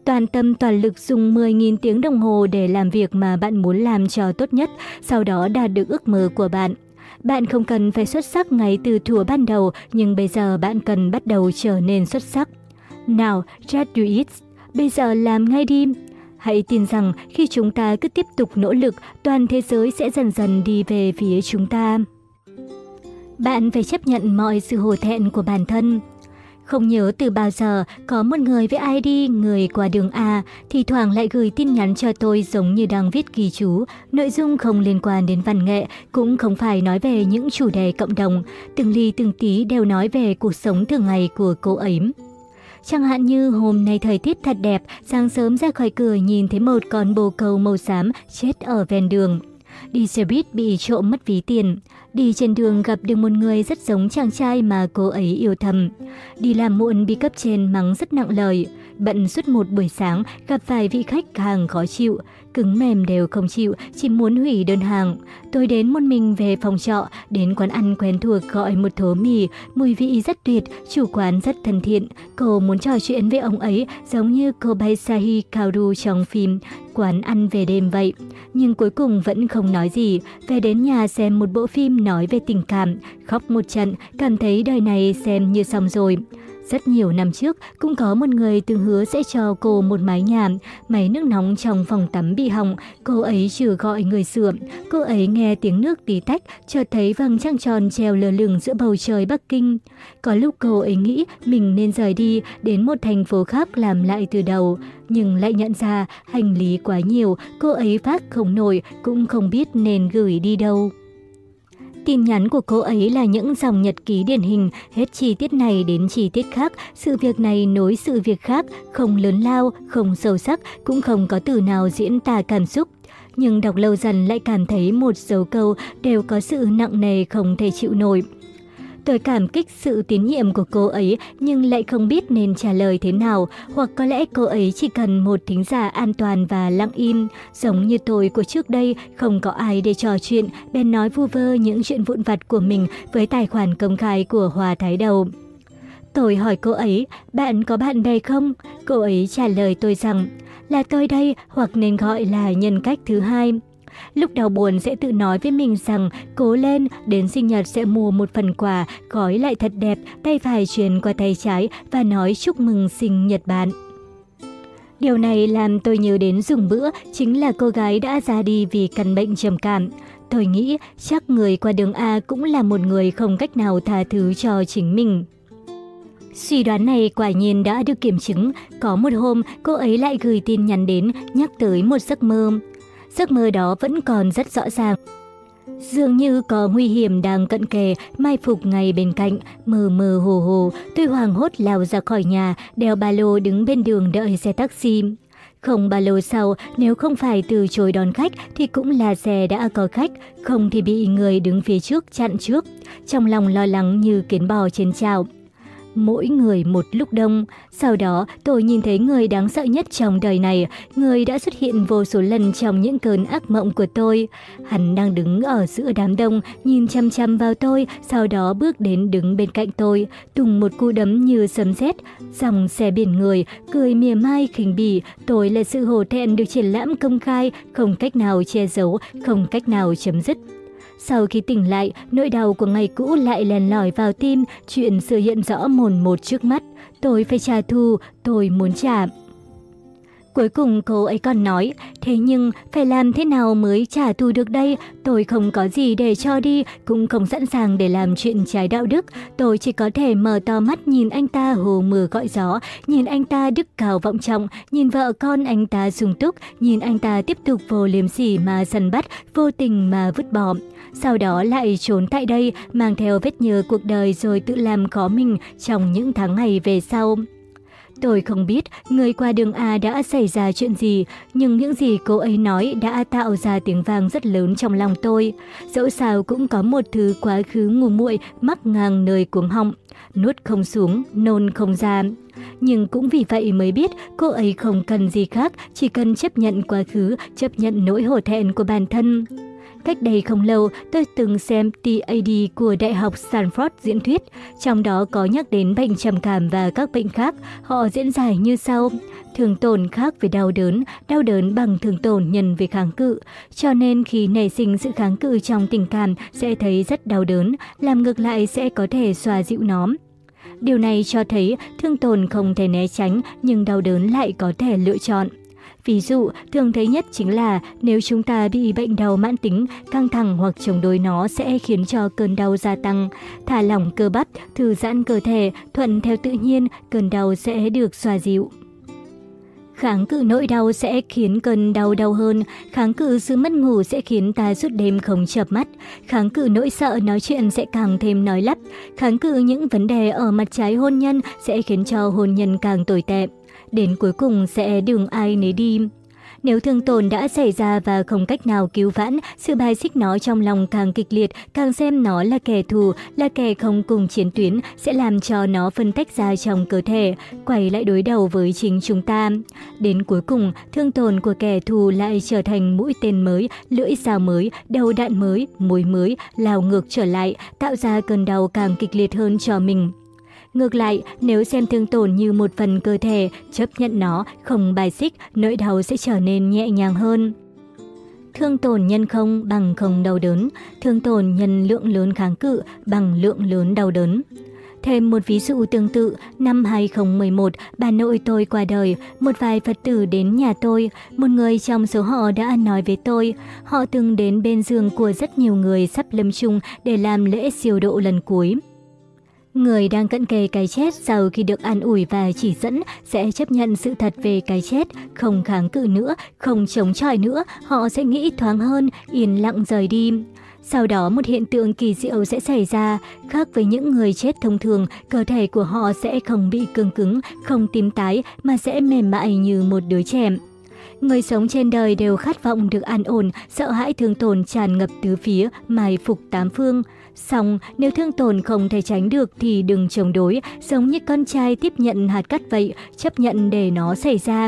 Toàn tâm toàn lực dùng 10.000 tiếng đồng hồ để làm việc mà bạn muốn làm cho tốt nhất, sau đó đạt được ước mơ của bạn. Bạn không cần phải xuất sắc ngay từ thủa ban đầu, nhưng bây giờ bạn cần bắt đầu trở nên xuất sắc. Nào, just do it. Bây giờ làm ngay đi. Hãy tin rằng khi chúng ta cứ tiếp tục nỗ lực, toàn thế giới sẽ dần dần đi về phía chúng ta. Bạn phải chấp nhận mọi sự hổ thẹn của bản thân. Không nhớ từ bao giờ có một người với ID người qua đường A thì thoảng lại gửi tin nhắn cho tôi giống như đang viết ghi chú. Nội dung không liên quan đến văn nghệ, cũng không phải nói về những chủ đề cộng đồng. Từng ly từng tí đều nói về cuộc sống thường ngày của cô ấy. Chẳng hạn như hôm nay thời tiết thật đẹp, sáng sớm ra khỏi cửa nhìn thấy một con bồ câu màu xám chết ở ven đường. Đi xe buýt bị trộm mất ví tiền. Đi trên đường gặp được một người rất giống chàng trai mà cô ấy yêu thầm. Đi làm muộn bị cấp trên mắng rất nặng lời. Bận suốt một buổi sáng, gặp vài vị khách hàng khó chịu. Cứng mềm đều không chịu, chỉ muốn hủy đơn hàng. Tôi đến một mình về phòng trọ, đến quán ăn quen thuộc gọi một thố mì, mùi vị rất tuyệt, chủ quán rất thân thiện. Cô muốn trò chuyện với ông ấy giống như cô Baisahi Kaoru trong phim quán ăn về đêm vậy. Nhưng cuối cùng vẫn không nói gì, về đến nhà xem một bộ phim nói về tình cảm, khóc một trận, cảm thấy đời này xem như xong rồi. Rất nhiều năm trước, cũng có một người từng hứa sẽ cho cô một mái nhà. Máy nước nóng trong phòng tắm bị hỏng, cô ấy chưa gọi người sửa. Cô ấy nghe tiếng nước tí tách, chợt thấy vầng trăng tròn treo lờ lửng giữa bầu trời Bắc Kinh. Có lúc cô ấy nghĩ mình nên rời đi đến một thành phố khác làm lại từ đầu. Nhưng lại nhận ra hành lý quá nhiều, cô ấy phát không nổi, cũng không biết nên gửi đi đâu. Tin nhắn của cô ấy là những dòng nhật ký điển hình, hết chi tiết này đến chi tiết khác, sự việc này nối sự việc khác, không lớn lao, không sâu sắc, cũng không có từ nào diễn tả cảm xúc. Nhưng đọc lâu dần lại cảm thấy một dấu câu đều có sự nặng nề không thể chịu nổi. Tôi cảm kích sự tín nhiệm của cô ấy nhưng lại không biết nên trả lời thế nào, hoặc có lẽ cô ấy chỉ cần một thính giả an toàn và lặng im. Giống như tôi của trước đây, không có ai để trò chuyện, bèn nói vu vơ những chuyện vụn vặt của mình với tài khoản công khai của Hòa Thái Đầu. Tôi hỏi cô ấy, bạn có bạn bè không? Cô ấy trả lời tôi rằng, là tôi đây hoặc nên gọi là nhân cách thứ hai. Lúc đau buồn sẽ tự nói với mình rằng cố lên, đến sinh nhật sẽ mua một phần quà, gói lại thật đẹp, tay phải truyền qua tay trái và nói chúc mừng sinh nhật bạn. Điều này làm tôi nhớ đến dùng bữa, chính là cô gái đã ra đi vì căn bệnh trầm cảm. Tôi nghĩ chắc người qua đường A cũng là một người không cách nào tha thứ cho chính mình. Suy đoán này quả nhiên đã được kiểm chứng. Có một hôm, cô ấy lại gửi tin nhắn đến nhắc tới một giấc mơ. Giấc mơ đó vẫn còn rất rõ ràng. Dường như có nguy hiểm đang cận kề, mai phục ngay bên cạnh, mờ mờ hồ hồ, tôi hoàng hốt lao ra khỏi nhà, đeo ba lô đứng bên đường đợi xe taxi. Không bao lâu sau, nếu không phải từ chối đón khách thì cũng là xe đã có khách, không thì bị người đứng phía trước chặn trước. Trong lòng lo lắng như kiến bò trên chảo mỗi người một lúc đông. Sau đó, tôi nhìn thấy người đáng sợ nhất trong đời này, người đã xuất hiện vô số lần trong những cơn ác mộng của tôi. Hắn đang đứng ở giữa đám đông, nhìn chăm chăm vào tôi, sau đó bước đến đứng bên cạnh tôi, tung một cú đấm như sấm sét, dòng xe biển người, cười mỉa mai khinh bỉ, tôi là sự hổ thẹn được triển lãm công khai, không cách nào che giấu, không cách nào chấm dứt. Sau khi tỉnh lại, nỗi đau của ngày cũ lại lèn lỏi vào tim, chuyện sự hiện rõ mồn một trước mắt. Tôi phải trả thù, tôi muốn trả. Cuối cùng cô ấy còn nói, thế nhưng phải làm thế nào mới trả thù được đây? Tôi không có gì để cho đi, cũng không sẵn sàng để làm chuyện trái đạo đức. Tôi chỉ có thể mở to mắt nhìn anh ta hồ mưa gọi gió, nhìn anh ta đức cao vọng trọng, nhìn vợ con anh ta sung túc, nhìn anh ta tiếp tục vô liếm sỉ mà săn bắt, vô tình mà vứt bỏ. Sau đó lại trốn tại đây, mang theo vết nhơ cuộc đời rồi tự làm khó mình trong những tháng ngày về sau. Tôi không biết người qua đường A đã xảy ra chuyện gì, nhưng những gì cô ấy nói đã tạo ra tiếng vang rất lớn trong lòng tôi. Dẫu sao cũng có một thứ quá khứ ngu muội mắc ngang nơi cuống họng, nuốt không xuống, nôn không ra. Nhưng cũng vì vậy mới biết cô ấy không cần gì khác, chỉ cần chấp nhận quá khứ, chấp nhận nỗi hổ thẹn của bản thân. Cách đây không lâu, tôi từng xem TAD của Đại học Stanford diễn thuyết, trong đó có nhắc đến bệnh trầm cảm và các bệnh khác. Họ diễn giải như sau. Thường tổn khác với đau đớn, đau đớn bằng thường tổn nhân với kháng cự. Cho nên khi nảy sinh sự kháng cự trong tình cảm sẽ thấy rất đau đớn, làm ngược lại sẽ có thể xoa dịu nó. Điều này cho thấy thương tổn không thể né tránh nhưng đau đớn lại có thể lựa chọn. Ví dụ, thường thấy nhất chính là nếu chúng ta bị bệnh đau mãn tính, căng thẳng hoặc chống đối nó sẽ khiến cho cơn đau gia tăng. Thả lỏng cơ bắp, thư giãn cơ thể, thuận theo tự nhiên, cơn đau sẽ được xoa dịu. Kháng cự nỗi đau sẽ khiến cơn đau đau hơn, kháng cự sự mất ngủ sẽ khiến ta suốt đêm không chợp mắt, kháng cự nỗi sợ nói chuyện sẽ càng thêm nói lắp, kháng cự những vấn đề ở mặt trái hôn nhân sẽ khiến cho hôn nhân càng tồi tệ đến cuối cùng sẽ đường ai nấy đi. Nếu thương tổn đã xảy ra và không cách nào cứu vãn, sự bài xích nó trong lòng càng kịch liệt, càng xem nó là kẻ thù, là kẻ không cùng chiến tuyến, sẽ làm cho nó phân tách ra trong cơ thể, quay lại đối đầu với chính chúng ta. Đến cuối cùng, thương tổn của kẻ thù lại trở thành mũi tên mới, lưỡi dao mới, đầu đạn mới, mối mới, lao ngược trở lại, tạo ra cơn đau càng kịch liệt hơn cho mình. Ngược lại, nếu xem thương tổn như một phần cơ thể, chấp nhận nó, không bài xích, nỗi đau sẽ trở nên nhẹ nhàng hơn. Thương tổn nhân không bằng không đau đớn, thương tổn nhân lượng lớn kháng cự bằng lượng lớn đau đớn. Thêm một ví dụ tương tự, năm 2011, bà nội tôi qua đời, một vài Phật tử đến nhà tôi, một người trong số họ đã nói với tôi, họ từng đến bên giường của rất nhiều người sắp lâm chung để làm lễ siêu độ lần cuối. Người đang cận kề cái chết sau khi được an ủi và chỉ dẫn sẽ chấp nhận sự thật về cái chết, không kháng cự nữa, không chống chọi nữa, họ sẽ nghĩ thoáng hơn, yên lặng rời đi. Sau đó một hiện tượng kỳ diệu sẽ xảy ra, khác với những người chết thông thường, cơ thể của họ sẽ không bị cứng cứng, không tím tái mà sẽ mềm mại như một đứa trẻ. Người sống trên đời đều khát vọng được an ổn, sợ hãi thương tổn tràn ngập tứ phía, mài phục tám phương. Xong, nếu thương tổn không thể tránh được thì đừng chống đối, giống như con trai tiếp nhận hạt cát vậy, chấp nhận để nó xảy ra.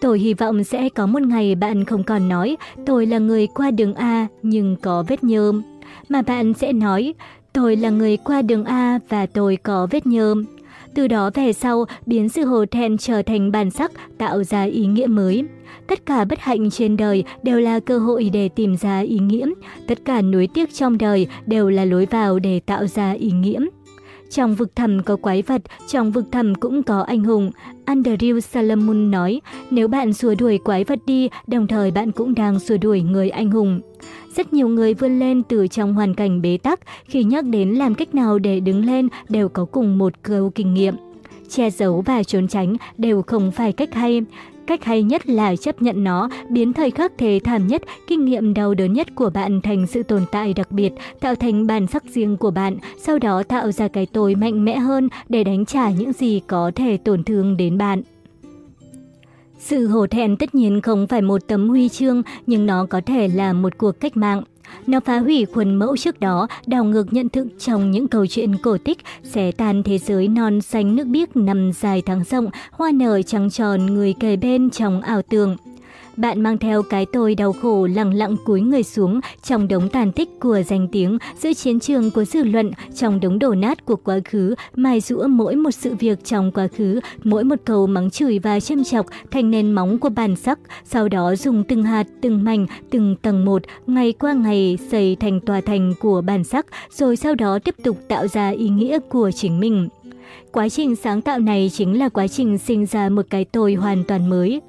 Tôi hy vọng sẽ có một ngày bạn không còn nói tôi là người qua đường A nhưng có vết nhơ. Mà bạn sẽ nói tôi là người qua đường A và tôi có vết nhơ. Từ đó về sau, biến sự hồ thẹn trở thành bản sắc, tạo ra ý nghĩa mới. Tất cả bất hạnh trên đời đều là cơ hội để tìm ra ý nghĩa. Tất cả nuối tiếc trong đời đều là lối vào để tạo ra ý nghĩa. Trong vực thẳm có quái vật, trong vực thẳm cũng có anh hùng. Andrew Salomon nói, nếu bạn xua đuổi quái vật đi, đồng thời bạn cũng đang xua đuổi người anh hùng. Rất nhiều người vươn lên từ trong hoàn cảnh bế tắc, khi nhắc đến làm cách nào để đứng lên đều có cùng một câu kinh nghiệm. Che giấu và trốn tránh đều không phải cách hay. Cách hay nhất là chấp nhận nó, biến thời khắc thế thảm nhất, kinh nghiệm đau đớn nhất của bạn thành sự tồn tại đặc biệt, tạo thành bản sắc riêng của bạn, sau đó tạo ra cái tôi mạnh mẽ hơn để đánh trả những gì có thể tổn thương đến bạn. Sự hổ thẹn tất nhiên không phải một tấm huy chương, nhưng nó có thể là một cuộc cách mạng. Nó phá hủy khuôn mẫu trước đó, đảo ngược nhận thức trong những câu chuyện cổ tích, xé tan thế giới non xanh nước biếc nằm dài tháng rộng, hoa nở trắng tròn người kề bên trong ảo tưởng. Bạn mang theo cái tôi đau khổ lặng lặng cúi người xuống trong đống tàn tích của danh tiếng, giữa chiến trường của dư luận, trong đống đổ nát của quá khứ, mài rũa mỗi một sự việc trong quá khứ, mỗi một câu mắng chửi và châm chọc thành nền móng của bản sắc, sau đó dùng từng hạt, từng mảnh, từng tầng một, ngày qua ngày xây thành tòa thành của bản sắc, rồi sau đó tiếp tục tạo ra ý nghĩa của chính mình. Quá trình sáng tạo này chính là quá trình sinh ra một cái tôi hoàn toàn mới.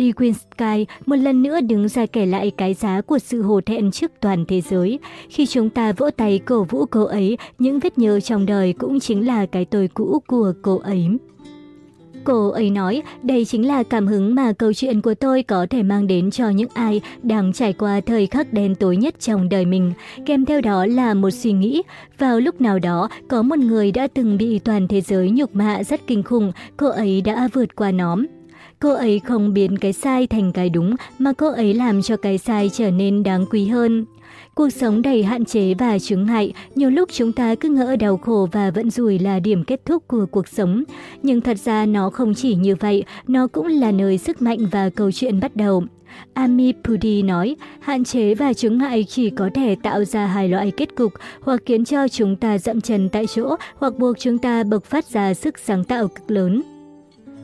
Lee Sky một lần nữa đứng ra kể lại cái giá của sự hổ thẹn trước toàn thế giới. Khi chúng ta vỗ tay cổ vũ cô ấy, những vết nhơ trong đời cũng chính là cái tôi cũ của cô ấy. Cô ấy nói, đây chính là cảm hứng mà câu chuyện của tôi có thể mang đến cho những ai đang trải qua thời khắc đen tối nhất trong đời mình. Kèm theo đó là một suy nghĩ. Vào lúc nào đó, có một người đã từng bị toàn thế giới nhục mạ rất kinh khủng, cô ấy đã vượt qua nó. Cô ấy không biến cái sai thành cái đúng, mà cô ấy làm cho cái sai trở nên đáng quý hơn. Cuộc sống đầy hạn chế và chứng ngại, nhiều lúc chúng ta cứ ngỡ đau khổ và vẫn rủi là điểm kết thúc của cuộc sống. Nhưng thật ra nó không chỉ như vậy, nó cũng là nơi sức mạnh và câu chuyện bắt đầu. Ami Pudi nói, hạn chế và chứng ngại chỉ có thể tạo ra hai loại kết cục, hoặc khiến cho chúng ta dậm chân tại chỗ, hoặc buộc chúng ta bộc phát ra sức sáng tạo cực lớn.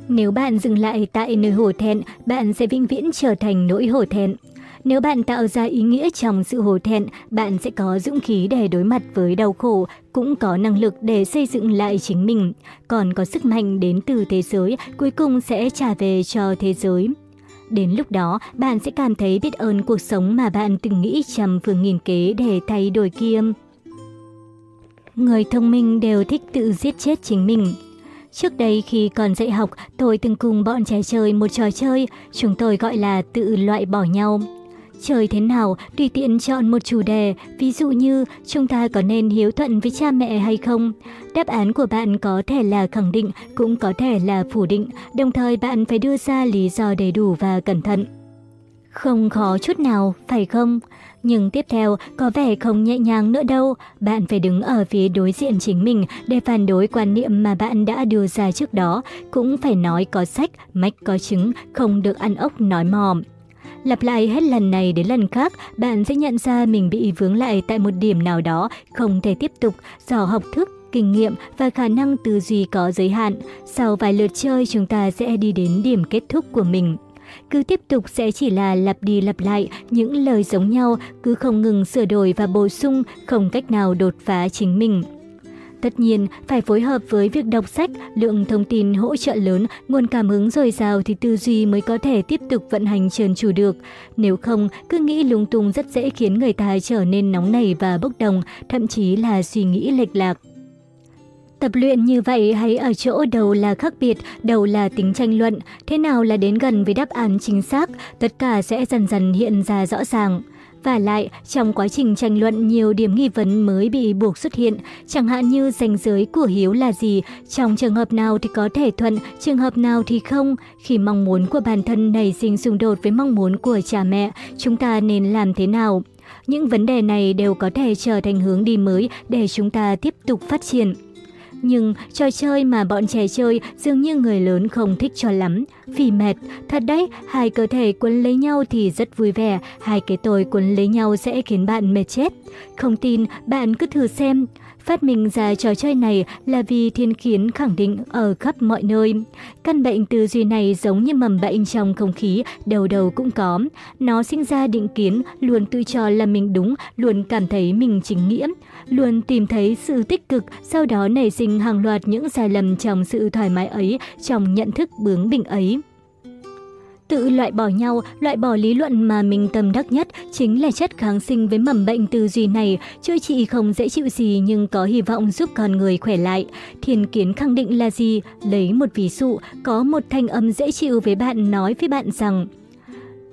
Nếu bạn dừng lại tại nơi hổ thẹn, bạn sẽ vĩnh viễn trở thành nỗi hổ thẹn. Nếu bạn tạo ra ý nghĩa trong sự hổ thẹn, bạn sẽ có dũng khí để đối mặt với đau khổ, cũng có năng lực để xây dựng lại chính mình, còn có sức mạnh đến từ thế giới, cuối cùng sẽ trả về cho thế giới. Đến lúc đó, bạn sẽ cảm thấy biết ơn cuộc sống mà bạn từng nghĩ trăm phương nghìn kế để thay đổi kia. Người thông minh đều thích tự giết chết chính mình. Trước đây khi còn dạy học, tôi từng cùng bọn trẻ chơi một trò chơi, chúng tôi gọi là tự loại bỏ nhau. Chơi thế nào, tùy tiện chọn một chủ đề, ví dụ như chúng ta có nên hiếu thuận với cha mẹ hay không. Đáp án của bạn có thể là khẳng định, cũng có thể là phủ định, đồng thời bạn phải đưa ra lý do đầy đủ và cẩn thận. Không khó chút nào, phải không? Nhưng tiếp theo, có vẻ không nhẹ nhàng nữa đâu. Bạn phải đứng ở phía đối diện chính mình để phản đối quan niệm mà bạn đã đưa ra trước đó. Cũng phải nói có sách, mách có chứng, không được ăn ốc nói mòm. Lặp lại hết lần này đến lần khác, bạn sẽ nhận ra mình bị vướng lại tại một điểm nào đó, không thể tiếp tục, do học thức, kinh nghiệm và khả năng tư duy có giới hạn. Sau vài lượt chơi, chúng ta sẽ đi đến điểm kết thúc của mình. Cứ tiếp tục sẽ chỉ là lặp đi lặp lại những lời giống nhau, cứ không ngừng sửa đổi và bổ sung, không cách nào đột phá chính mình. Tất nhiên, phải phối hợp với việc đọc sách, lượng thông tin hỗ trợ lớn, nguồn cảm hứng dồi dào thì tư duy mới có thể tiếp tục vận hành trơn tru được. Nếu không, cứ nghĩ lung tung rất dễ khiến người ta trở nên nóng nảy và bốc đồng, thậm chí là suy nghĩ lệch lạc. Tập luyện như vậy hay ở chỗ đầu là khác biệt, đầu là tính tranh luận, thế nào là đến gần với đáp án chính xác, tất cả sẽ dần dần hiện ra rõ ràng. Và lại, trong quá trình tranh luận nhiều điểm nghi vấn mới bị buộc xuất hiện, chẳng hạn như ranh giới của hiếu là gì, trong trường hợp nào thì có thể thuận, trường hợp nào thì không. Khi mong muốn của bản thân nảy sinh xung đột với mong muốn của cha mẹ, chúng ta nên làm thế nào? Những vấn đề này đều có thể trở thành hướng đi mới để chúng ta tiếp tục phát triển. Nhưng trò chơi mà bọn trẻ chơi dường như người lớn không thích cho lắm. Vì mệt, thật đấy, hai cơ thể quấn lấy nhau thì rất vui vẻ, hai cái tôi quấn lấy nhau sẽ khiến bạn mệt chết. Không tin, bạn cứ thử xem. Phát minh ra trò chơi này là vì thiên kiến khẳng định ở khắp mọi nơi. Căn bệnh tư duy này giống như mầm bệnh trong không khí, đầu đầu cũng có. Nó sinh ra định kiến, luôn tự cho là mình đúng, luôn cảm thấy mình chính nghĩa, luôn tìm thấy sự tích cực, sau đó nảy sinh hàng loạt những sai lầm trong sự thoải mái ấy, trong nhận thức bướng bỉnh ấy. Tự loại bỏ nhau, loại bỏ lý luận mà mình tâm đắc nhất chính là chất kháng sinh với mầm bệnh tư duy này, chữa trị không dễ chịu gì nhưng có hy vọng giúp con người khỏe lại. Thiên kiến khẳng định là gì? Lấy một ví dụ, có một thanh âm dễ chịu với bạn nói với bạn rằng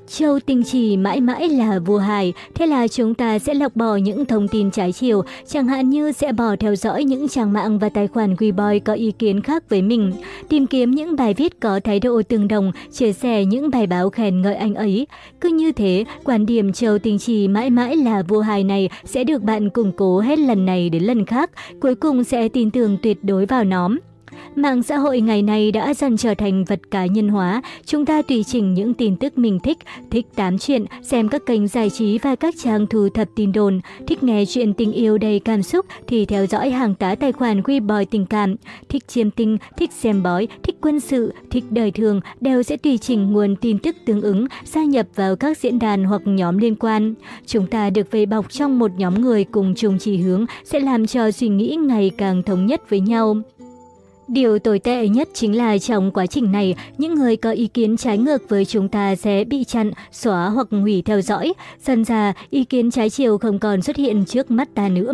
Châu tinh trì mãi mãi là vua hài, thế là chúng ta sẽ lọc bỏ những thông tin trái chiều, chẳng hạn như sẽ bỏ theo dõi những trang mạng và tài khoản Weibo có ý kiến khác với mình, tìm kiếm những bài viết có thái độ tương đồng, chia sẻ những bài báo khen ngợi anh ấy. Cứ như thế, quan điểm Châu tinh trì mãi mãi là vua hài này sẽ được bạn củng cố hết lần này đến lần khác, cuối cùng sẽ tin tưởng tuyệt đối vào nó. Mạng xã hội ngày nay đã dần trở thành vật cá nhân hóa, chúng ta tùy chỉnh những tin tức mình thích, thích tám chuyện, xem các kênh giải trí và các trang thu thập tin đồn, thích nghe chuyện tình yêu đầy cảm xúc thì theo dõi hàng tá tài khoản quy bòi tình cảm, thích chiêm tinh, thích xem bói, thích quân sự, thích đời thường đều sẽ tùy chỉnh nguồn tin tức tương ứng, gia nhập vào các diễn đàn hoặc nhóm liên quan. Chúng ta được vây bọc trong một nhóm người cùng chung chỉ hướng sẽ làm cho suy nghĩ ngày càng thống nhất với nhau. Điều tồi tệ nhất chính là trong quá trình này, những người có ý kiến trái ngược với chúng ta sẽ bị chặn, xóa hoặc hủy theo dõi. Dần ra, ý kiến trái chiều không còn xuất hiện trước mắt ta nữa.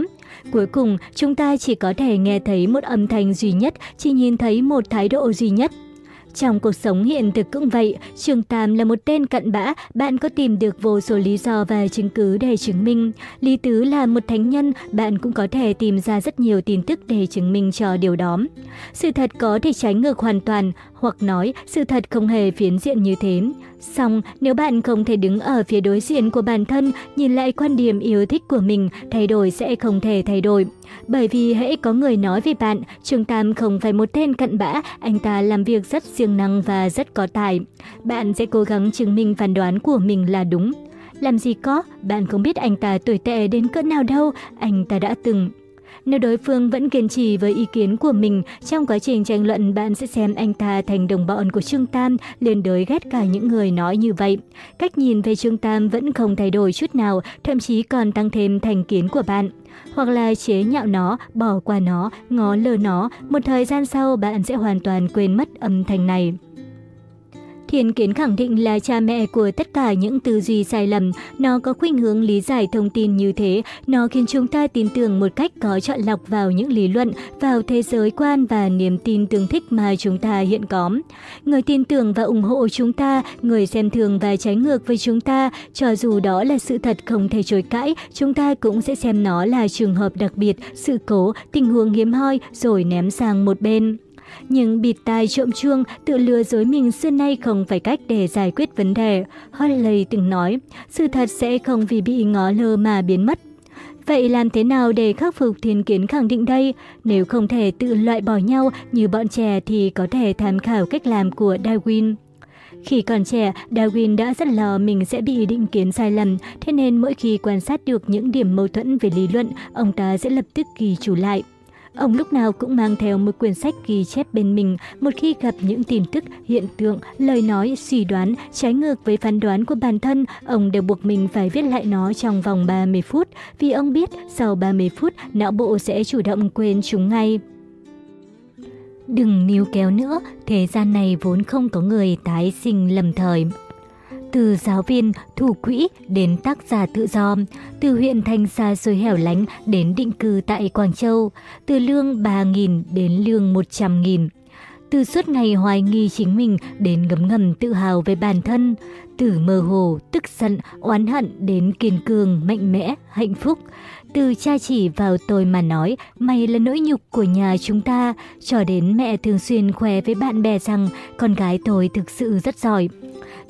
Cuối cùng, chúng ta chỉ có thể nghe thấy một âm thanh duy nhất, chỉ nhìn thấy một thái độ duy nhất. Trong cuộc sống hiện thực cũng vậy, Trường Tam là một tên cận bã, bạn có tìm được vô số lý do và chứng cứ để chứng minh. Lý Tứ là một thánh nhân, bạn cũng có thể tìm ra rất nhiều tin tức để chứng minh cho điều đó. Sự thật có thể trái ngược hoàn toàn, hoặc nói sự thật không hề phiến diện như thế. Xong, nếu bạn không thể đứng ở phía đối diện của bản thân, nhìn lại quan điểm yêu thích của mình, thay đổi sẽ không thể thay đổi. Bởi vì hãy có người nói về bạn, Trương Tam không phải một tên cận bã, anh ta làm việc rất siêng năng và rất có tài. Bạn sẽ cố gắng chứng minh phán đoán của mình là đúng. Làm gì có, bạn không biết anh ta tồi tệ đến cỡ nào đâu, anh ta đã từng nếu đối phương vẫn kiên trì với ý kiến của mình, trong quá trình tranh luận bạn sẽ xem anh ta thành đồng bọn của Trương Tam, liền đối ghét cả những người nói như vậy. Cách nhìn về Trương Tam vẫn không thay đổi chút nào, thậm chí còn tăng thêm thành kiến của bạn. Hoặc là chế nhạo nó, bỏ qua nó, ngó lơ nó, một thời gian sau bạn sẽ hoàn toàn quên mất âm thanh này. Thiên kiến khẳng định là cha mẹ của tất cả những tư duy sai lầm. Nó có khuynh hướng lý giải thông tin như thế. Nó khiến chúng ta tin tưởng một cách có chọn lọc vào những lý luận, vào thế giới quan và niềm tin tương thích mà chúng ta hiện có. Người tin tưởng và ủng hộ chúng ta, người xem thường và trái ngược với chúng ta, cho dù đó là sự thật không thể chối cãi, chúng ta cũng sẽ xem nó là trường hợp đặc biệt, sự cố, tình huống hiếm hoi rồi ném sang một bên. Nhưng bịt tai trộm chuông, tự lừa dối mình xưa nay không phải cách để giải quyết vấn đề. Harley từng nói, sự thật sẽ không vì bị ngó lơ mà biến mất. Vậy làm thế nào để khắc phục thiên kiến khẳng định đây? Nếu không thể tự loại bỏ nhau như bọn trẻ thì có thể tham khảo cách làm của Darwin. Khi còn trẻ, Darwin đã rất lo mình sẽ bị định kiến sai lầm, thế nên mỗi khi quan sát được những điểm mâu thuẫn về lý luận, ông ta sẽ lập tức ghi chú lại. Ông lúc nào cũng mang theo một quyển sách ghi chép bên mình một khi gặp những tin tức, hiện tượng, lời nói, suy đoán trái ngược với phán đoán của bản thân, ông đều buộc mình phải viết lại nó trong vòng 30 phút, vì ông biết sau 30 phút não bộ sẽ chủ động quên chúng ngay. Đừng níu kéo nữa, thế gian này vốn không có người tái sinh lầm thời. Từ giáo viên, thủ quỹ đến tác giả tự do, từ huyện thành xa xôi hẻo lánh đến định cư tại Quảng Châu, từ lương 3.000 đến lương 100.000. Từ suốt ngày hoài nghi chính mình đến ngấm ngầm tự hào về bản thân, từ mơ hồ, tức giận, oán hận đến kiên cường, mạnh mẽ, hạnh phúc. Từ cha chỉ vào tôi mà nói, mày là nỗi nhục của nhà chúng ta, cho đến mẹ thường xuyên khoe với bạn bè rằng con gái tôi thực sự rất giỏi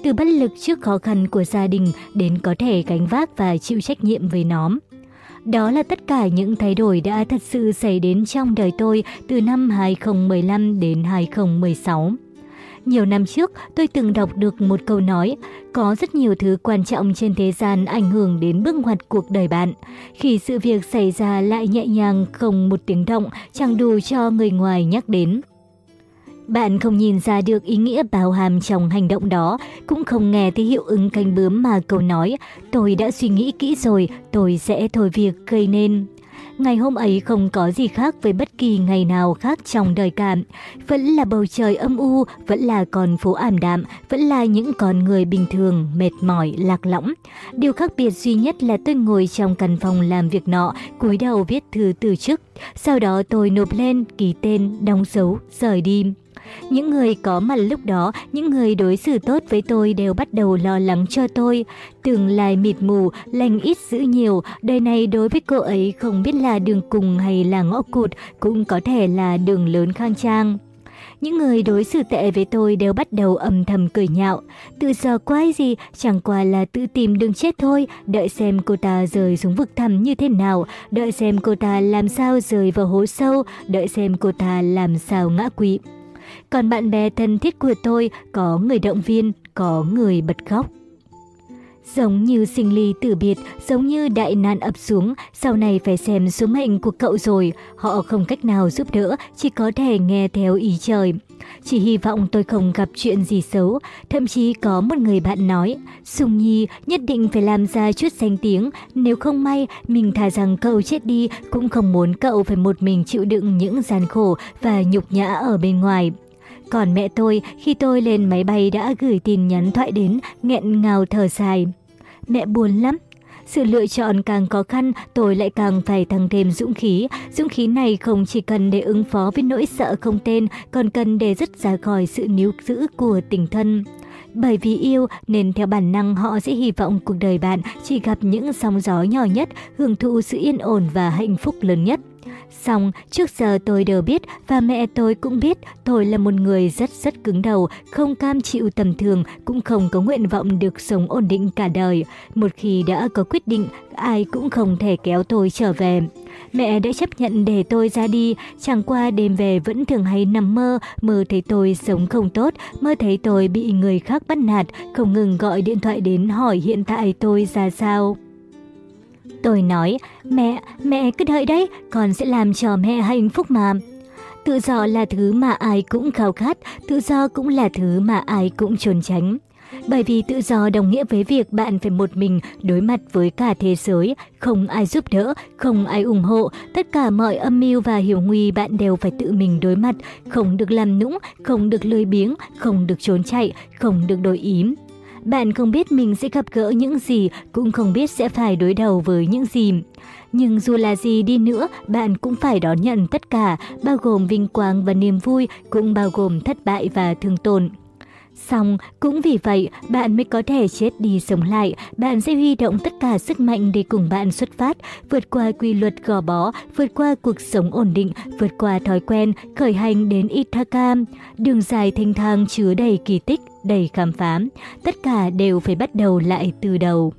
từ bất lực trước khó khăn của gia đình đến có thể gánh vác và chịu trách nhiệm với nó. Đó là tất cả những thay đổi đã thật sự xảy đến trong đời tôi từ năm 2015 đến 2016. Nhiều năm trước, tôi từng đọc được một câu nói, có rất nhiều thứ quan trọng trên thế gian ảnh hưởng đến bước ngoặt cuộc đời bạn. Khi sự việc xảy ra lại nhẹ nhàng không một tiếng động, chẳng đủ cho người ngoài nhắc đến. Bạn không nhìn ra được ý nghĩa bao hàm trong hành động đó, cũng không nghe thấy hiệu ứng cánh bướm mà câu nói tôi đã suy nghĩ kỹ rồi, tôi sẽ thôi việc gây nên. Ngày hôm ấy không có gì khác với bất kỳ ngày nào khác trong đời cả. Vẫn là bầu trời âm u, vẫn là con phố ảm đạm, vẫn là những con người bình thường, mệt mỏi, lạc lõng. Điều khác biệt duy nhất là tôi ngồi trong căn phòng làm việc nọ, cúi đầu viết thư từ chức. Sau đó tôi nộp lên, ký tên, đóng dấu, rời đi. Những người có mặt lúc đó, những người đối xử tốt với tôi đều bắt đầu lo lắng cho tôi. Tương lai mịt mù, lành ít giữ nhiều, đời này đối với cô ấy không biết là đường cùng hay là ngõ cụt, cũng có thể là đường lớn khang trang. Những người đối xử tệ với tôi đều bắt đầu âm thầm cười nhạo. Tự do quái gì, chẳng qua là tự tìm đường chết thôi, đợi xem cô ta rơi xuống vực thẳm như thế nào, đợi xem cô ta làm sao rơi vào hố sâu, đợi xem cô ta làm sao ngã quỵ. Còn bạn bè thân thiết của tôi có người động viên, có người bật khóc. Giống như sinh ly tử biệt, giống như đại nạn ập xuống, sau này phải xem số mệnh của cậu rồi. Họ không cách nào giúp đỡ, chỉ có thể nghe theo ý trời. Chỉ hy vọng tôi không gặp chuyện gì xấu. Thậm chí có một người bạn nói, Sùng Nhi nhất định phải làm ra chút danh tiếng. Nếu không may, mình thà rằng cậu chết đi, cũng không muốn cậu phải một mình chịu đựng những gian khổ và nhục nhã ở bên ngoài. Còn mẹ tôi, khi tôi lên máy bay đã gửi tin nhắn thoại đến, nghẹn ngào thở dài. Mẹ buồn lắm. Sự lựa chọn càng khó khăn, tôi lại càng phải tăng thêm dũng khí. Dũng khí này không chỉ cần để ứng phó với nỗi sợ không tên, còn cần để dứt ra khỏi sự níu giữ của tình thân. Bởi vì yêu nên theo bản năng họ sẽ hy vọng cuộc đời bạn chỉ gặp những sóng gió nhỏ nhất, hưởng thụ sự yên ổn và hạnh phúc lớn nhất. Xong, trước giờ tôi đều biết và mẹ tôi cũng biết tôi là một người rất rất cứng đầu, không cam chịu tầm thường, cũng không có nguyện vọng được sống ổn định cả đời. Một khi đã có quyết định, ai cũng không thể kéo tôi trở về. Mẹ đã chấp nhận để tôi ra đi, chẳng qua đêm về vẫn thường hay nằm mơ, mơ thấy tôi sống không tốt, mơ thấy tôi bị người khác bắt nạt, không ngừng gọi điện thoại đến hỏi hiện tại tôi ra sao. Tôi nói, mẹ, mẹ cứ đợi đấy, con sẽ làm cho mẹ hạnh phúc mà. Tự do là thứ mà ai cũng khao khát, tự do cũng là thứ mà ai cũng trốn tránh. Bởi vì tự do đồng nghĩa với việc bạn phải một mình đối mặt với cả thế giới, không ai giúp đỡ, không ai ủng hộ, tất cả mọi âm mưu và hiểu nguy bạn đều phải tự mình đối mặt, không được làm nũng, không được lười biếng, không được trốn chạy, không được đổi ý. Bạn không biết mình sẽ gặp gỡ những gì, cũng không biết sẽ phải đối đầu với những gì. Nhưng dù là gì đi nữa, bạn cũng phải đón nhận tất cả, bao gồm vinh quang và niềm vui, cũng bao gồm thất bại và thương tổn. Xong, cũng vì vậy, bạn mới có thể chết đi sống lại, bạn sẽ huy động tất cả sức mạnh để cùng bạn xuất phát, vượt qua quy luật gò bó, vượt qua cuộc sống ổn định, vượt qua thói quen, khởi hành đến Ithaka. Đường dài thanh thang chứa đầy kỳ tích, đầy khám phá, tất cả đều phải bắt đầu lại từ đầu.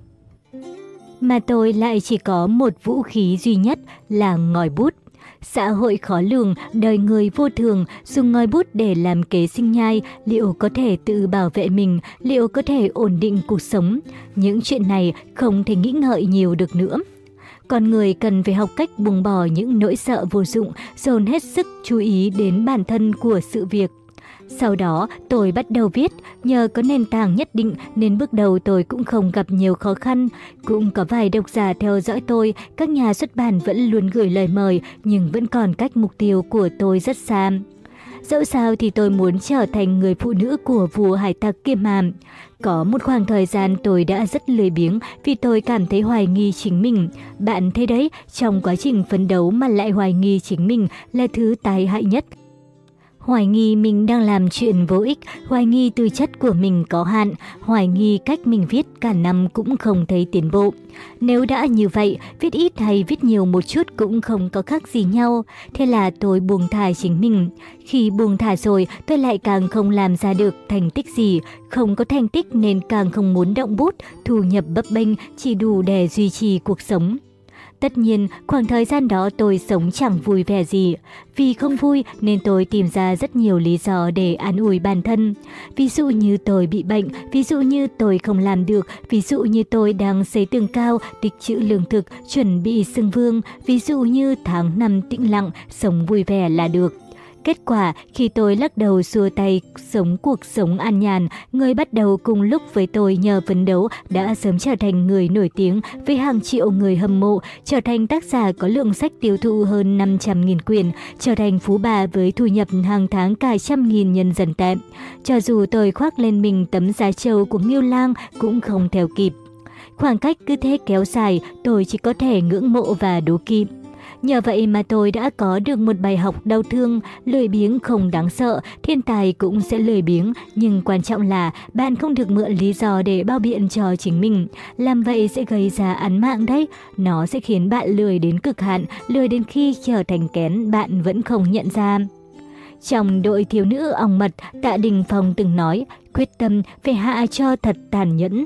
Mà tôi lại chỉ có một vũ khí duy nhất là ngòi bút. Xã hội khó lường, đời người vô thường, dùng ngòi bút để làm kế sinh nhai, liệu có thể tự bảo vệ mình, liệu có thể ổn định cuộc sống? Những chuyện này không thể nghĩ ngợi nhiều được nữa. Con người cần phải học cách buông bỏ những nỗi sợ vô dụng, dồn hết sức chú ý đến bản thân của sự việc. Sau đó, tôi bắt đầu viết, nhờ có nền tảng nhất định nên bước đầu tôi cũng không gặp nhiều khó khăn. Cũng có vài độc giả theo dõi tôi, các nhà xuất bản vẫn luôn gửi lời mời nhưng vẫn còn cách mục tiêu của tôi rất xa. Dẫu sao thì tôi muốn trở thành người phụ nữ của vua hải tặc kiêm hàm. Có một khoảng thời gian tôi đã rất lười biếng vì tôi cảm thấy hoài nghi chính mình. Bạn thấy đấy, trong quá trình phấn đấu mà lại hoài nghi chính mình là thứ tai hại nhất hoài nghi mình đang làm chuyện vô ích, hoài nghi tư chất của mình có hạn, hoài nghi cách mình viết cả năm cũng không thấy tiến bộ. Nếu đã như vậy, viết ít hay viết nhiều một chút cũng không có khác gì nhau. Thế là tôi buông thả chính mình. Khi buông thả rồi, tôi lại càng không làm ra được thành tích gì. Không có thành tích nên càng không muốn động bút, thu nhập bấp bênh chỉ đủ để duy trì cuộc sống. Tất nhiên, khoảng thời gian đó tôi sống chẳng vui vẻ gì. Vì không vui nên tôi tìm ra rất nhiều lý do để an ủi bản thân. Ví dụ như tôi bị bệnh, ví dụ như tôi không làm được, ví dụ như tôi đang xây tường cao, tích trữ lương thực, chuẩn bị xưng vương, ví dụ như tháng năm tĩnh lặng, sống vui vẻ là được. Kết quả, khi tôi lắc đầu xua tay sống cuộc sống an nhàn, người bắt đầu cùng lúc với tôi nhờ phấn đấu đã sớm trở thành người nổi tiếng với hàng triệu người hâm mộ, trở thành tác giả có lượng sách tiêu thụ hơn 500.000 quyển, trở thành phú bà với thu nhập hàng tháng cả trăm nghìn nhân dân tệ. Cho dù tôi khoác lên mình tấm giá trâu của Nghiêu Lang cũng không theo kịp. Khoảng cách cứ thế kéo dài, tôi chỉ có thể ngưỡng mộ và đố kỵ. Nhờ vậy mà tôi đã có được một bài học đau thương, lười biếng không đáng sợ, thiên tài cũng sẽ lười biếng, nhưng quan trọng là bạn không được mượn lý do để bao biện cho chính mình. Làm vậy sẽ gây ra án mạng đấy, nó sẽ khiến bạn lười đến cực hạn, lười đến khi trở thành kén bạn vẫn không nhận ra. Trong đội thiếu nữ ong mật, Tạ Đình Phong từng nói, quyết tâm phải hạ cho thật tàn nhẫn.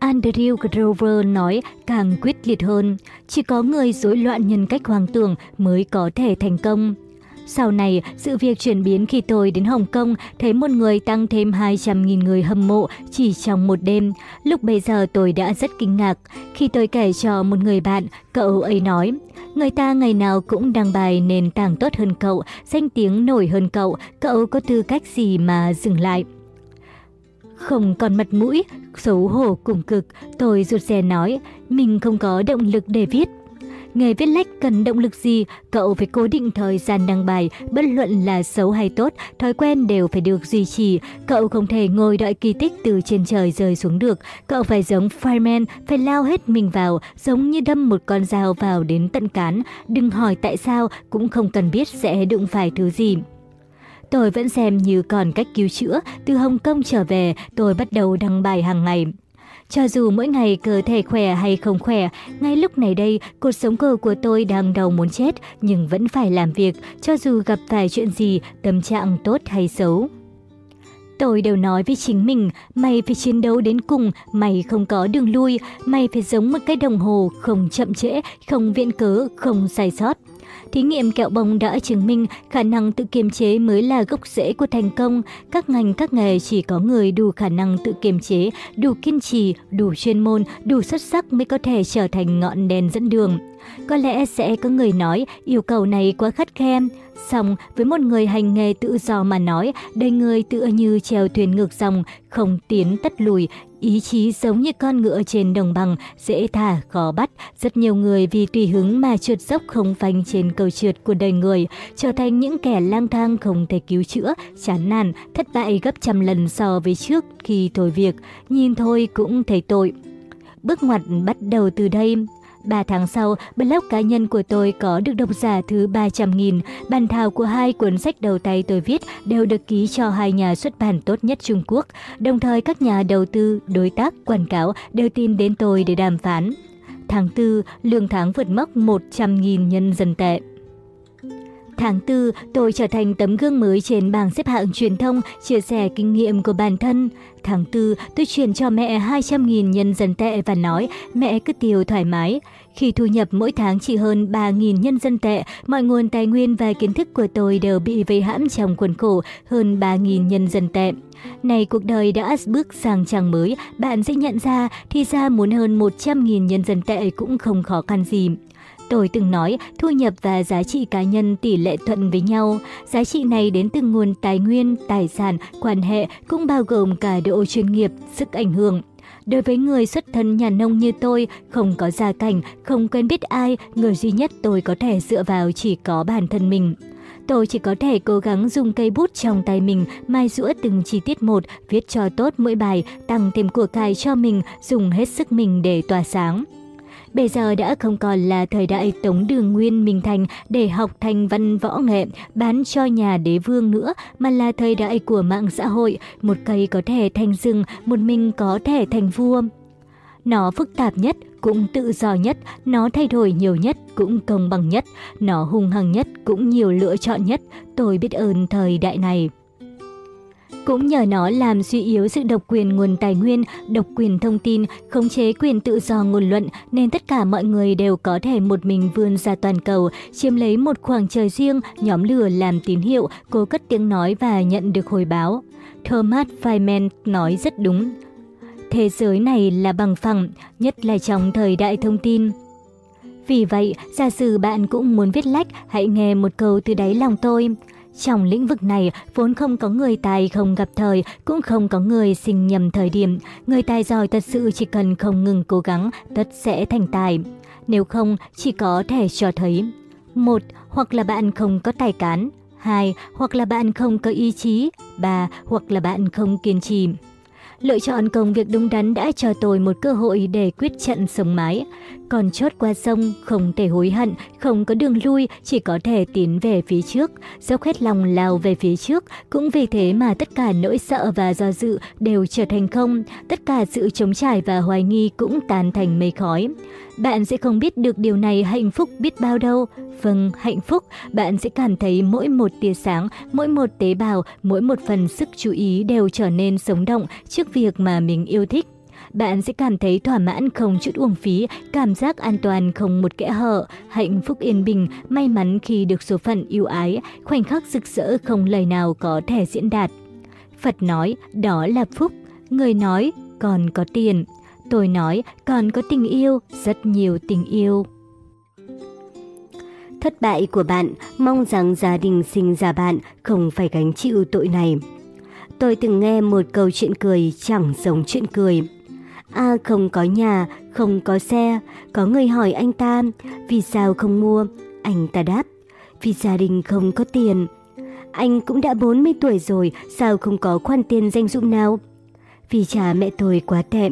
Andrew Grover nói càng quyết liệt hơn, chỉ có người rối loạn nhân cách hoang tưởng mới có thể thành công. Sau này, sự việc chuyển biến khi tôi đến Hồng Kông, thấy một người tăng thêm 200.000 người hâm mộ chỉ trong một đêm. Lúc bây giờ tôi đã rất kinh ngạc. Khi tôi kể cho một người bạn, cậu ấy nói, người ta ngày nào cũng đăng bài nền tảng tốt hơn cậu, danh tiếng nổi hơn cậu, cậu có tư cách gì mà dừng lại. Không còn mặt mũi, xấu hổ cùng cực, tôi rụt rè nói, mình không có động lực để viết. Nghề viết lách cần động lực gì, cậu phải cố định thời gian đăng bài, bất luận là xấu hay tốt, thói quen đều phải được duy trì. Cậu không thể ngồi đợi kỳ tích từ trên trời rơi xuống được. Cậu phải giống fireman, phải lao hết mình vào, giống như đâm một con dao vào đến tận cán. Đừng hỏi tại sao, cũng không cần biết sẽ đụng phải thứ gì. Tôi vẫn xem như còn cách cứu chữa, từ Hồng Kông trở về, tôi bắt đầu đăng bài hàng ngày. Cho dù mỗi ngày cơ thể khỏe hay không khỏe, ngay lúc này đây, cuộc sống cơ của tôi đang đau muốn chết, nhưng vẫn phải làm việc, cho dù gặp phải chuyện gì, tâm trạng tốt hay xấu. Tôi đều nói với chính mình, mày phải chiến đấu đến cùng, mày không có đường lui, mày phải giống một cái đồng hồ, không chậm trễ, không viện cớ, không sai sót. Thí nghiệm kẹo bông đã chứng minh khả năng tự kiềm chế mới là gốc rễ của thành công. Các ngành các nghề chỉ có người đủ khả năng tự kiềm chế, đủ kiên trì, đủ chuyên môn, đủ xuất sắc mới có thể trở thành ngọn đèn dẫn đường. Có lẽ sẽ có người nói yêu cầu này quá khắt khe. Xong, với một người hành nghề tự do mà nói, đời người tựa như trèo thuyền ngược dòng, không tiến tất lùi, Ý chí giống như con ngựa trên đồng bằng, dễ thả, khó bắt. Rất nhiều người vì tùy hứng mà trượt dốc không phanh trên cầu trượt của đời người, trở thành những kẻ lang thang không thể cứu chữa, chán nản, thất bại gấp trăm lần so với trước khi thôi việc. Nhìn thôi cũng thấy tội. Bước ngoặt bắt đầu từ đây. 3 tháng sau, blog cá nhân của tôi có được độc giả thứ 300.000. Bản thảo của hai cuốn sách đầu tay tôi viết đều được ký cho hai nhà xuất bản tốt nhất Trung Quốc. Đồng thời các nhà đầu tư, đối tác, quảng cáo đều tin đến tôi để đàm phán. Tháng 4, lương tháng vượt mốc 100.000 nhân dân tệ. Tháng 4, tôi trở thành tấm gương mới trên bảng xếp hạng truyền thông, chia sẻ kinh nghiệm của bản thân. Tháng 4, tôi chuyển cho mẹ 200.000 nhân dân tệ và nói mẹ cứ tiêu thoải mái. Khi thu nhập mỗi tháng chỉ hơn 3.000 nhân dân tệ, mọi nguồn tài nguyên và kiến thức của tôi đều bị vây hãm trong quần khổ hơn 3.000 nhân dân tệ. Này cuộc đời đã bước sang trang mới, bạn sẽ nhận ra thì ra muốn hơn 100.000 nhân dân tệ cũng không khó khăn gì. Tôi từng nói thu nhập và giá trị cá nhân tỷ lệ thuận với nhau. Giá trị này đến từ nguồn tài nguyên, tài sản, quan hệ cũng bao gồm cả độ chuyên nghiệp, sức ảnh hưởng. Đối với người xuất thân nhà nông như tôi, không có gia cảnh, không quen biết ai, người duy nhất tôi có thể dựa vào chỉ có bản thân mình. Tôi chỉ có thể cố gắng dùng cây bút trong tay mình, mai rũa từng chi tiết một, viết cho tốt mỗi bài, tăng thêm của cải cho mình, dùng hết sức mình để tỏa sáng. Bây giờ đã không còn là thời đại Tống Đường Nguyên Minh Thành để học thành văn võ nghệ, bán cho nhà đế vương nữa, mà là thời đại của mạng xã hội, một cây có thể thành rừng, một mình có thể thành vua. Nó phức tạp nhất, cũng tự do nhất, nó thay đổi nhiều nhất, cũng công bằng nhất, nó hung hăng nhất, cũng nhiều lựa chọn nhất. Tôi biết ơn thời đại này. Cũng nhờ nó làm suy yếu sự độc quyền nguồn tài nguyên, độc quyền thông tin, khống chế quyền tự do ngôn luận nên tất cả mọi người đều có thể một mình vươn ra toàn cầu, chiếm lấy một khoảng trời riêng, nhóm lửa làm tín hiệu, cố cất tiếng nói và nhận được hồi báo. Thomas Feynman nói rất đúng. Thế giới này là bằng phẳng, nhất là trong thời đại thông tin. Vì vậy, giả sử bạn cũng muốn viết lách, hãy nghe một câu từ đáy lòng tôi. Trong lĩnh vực này, vốn không có người tài không gặp thời, cũng không có người sinh nhầm thời điểm. Người tài giỏi thật sự chỉ cần không ngừng cố gắng, tất sẽ thành tài. Nếu không, chỉ có thể cho thấy. một Hoặc là bạn không có tài cán. hai Hoặc là bạn không có ý chí. ba Hoặc là bạn không kiên trì. Lựa chọn công việc đúng đắn đã cho tôi một cơ hội để quyết trận sống mái. Còn chốt qua sông, không thể hối hận, không có đường lui, chỉ có thể tiến về phía trước, dốc hết lòng lao về phía trước. Cũng vì thế mà tất cả nỗi sợ và do dự đều trở thành không, tất cả sự chống trải và hoài nghi cũng tan thành mây khói. Bạn sẽ không biết được điều này hạnh phúc biết bao đâu. Vâng, hạnh phúc, bạn sẽ cảm thấy mỗi một tia sáng, mỗi một tế bào, mỗi một phần sức chú ý đều trở nên sống động trước việc mà mình yêu thích. Bạn sẽ cảm thấy thỏa mãn không chút uổng phí, cảm giác an toàn không một kẽ hở, hạnh phúc yên bình, may mắn khi được số phận yêu ái, khoảnh khắc rực rỡ không lời nào có thể diễn đạt. Phật nói, đó là phúc. Người nói, còn có tiền. Tôi nói, còn có tình yêu, rất nhiều tình yêu. Thất bại của bạn, mong rằng gia đình sinh ra bạn không phải gánh chịu tội này. Tôi từng nghe một câu chuyện cười chẳng giống chuyện cười. A không có nhà, không có xe, có người hỏi anh ta vì sao không mua, anh ta đáp vì gia đình không có tiền. Anh cũng đã 40 tuổi rồi, sao không có khoản tiền danh dụng nào? Vì cha mẹ tôi quá tệ.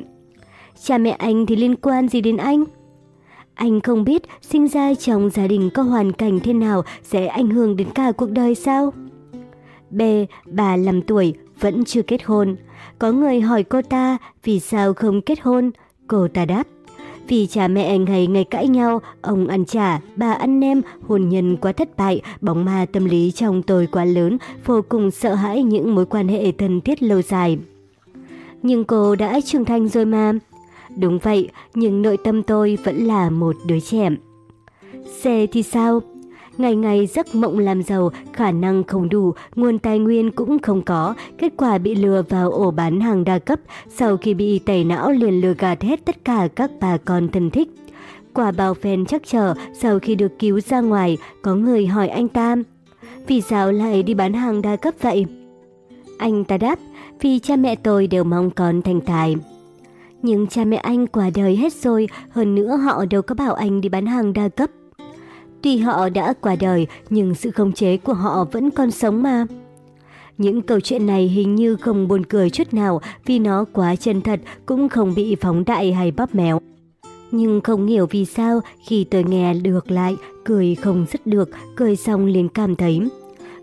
Cha mẹ anh thì liên quan gì đến anh? Anh không biết sinh ra trong gia đình có hoàn cảnh thế nào sẽ ảnh hưởng đến cả cuộc đời sao? B. Bà làm tuổi, vẫn chưa kết hôn. Có người hỏi cô ta vì sao không kết hôn. Cô ta đáp. Vì cha mẹ ngày ngày cãi nhau, ông ăn trả, bà ăn nem, hôn nhân quá thất bại, bóng ma tâm lý trong tôi quá lớn, vô cùng sợ hãi những mối quan hệ thân thiết lâu dài. Nhưng cô đã trưởng thành rồi mà. Đúng vậy, nhưng nội tâm tôi vẫn là một đứa trẻ. C thì sao? Ngày ngày giấc mộng làm giàu, khả năng không đủ, nguồn tài nguyên cũng không có, kết quả bị lừa vào ổ bán hàng đa cấp, sau khi bị tẩy não liền lừa gạt hết tất cả các bà con thân thích. Quả bao phen chắc trở sau khi được cứu ra ngoài, có người hỏi anh ta, vì sao lại đi bán hàng đa cấp vậy? Anh ta đáp, vì cha mẹ tôi đều mong con thành tài. Nhưng cha mẹ anh qua đời hết rồi, hơn nữa họ đâu có bảo anh đi bán hàng đa cấp. Tuy họ đã qua đời, nhưng sự khống chế của họ vẫn còn sống mà. Những câu chuyện này hình như không buồn cười chút nào vì nó quá chân thật, cũng không bị phóng đại hay bóp méo. Nhưng không hiểu vì sao khi tôi nghe được lại, cười không dứt được, cười xong liền cảm thấy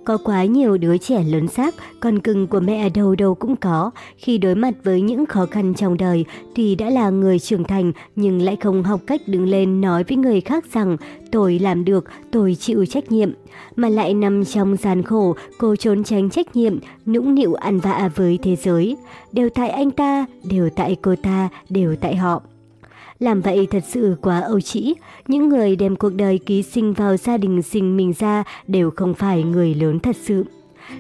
có quá nhiều đứa trẻ lớn xác, con cưng của mẹ đầu đầu cũng có. Khi đối mặt với những khó khăn trong đời, tuy đã là người trưởng thành nhưng lại không học cách đứng lên nói với người khác rằng tôi làm được, tôi chịu trách nhiệm. Mà lại nằm trong gian khổ, cô trốn tránh trách nhiệm, nũng nịu ăn vạ với thế giới. Đều tại anh ta, đều tại cô ta, đều tại họ. Làm vậy thật sự quá âu trĩ. Những người đem cuộc đời ký sinh vào gia đình sinh mình ra đều không phải người lớn thật sự.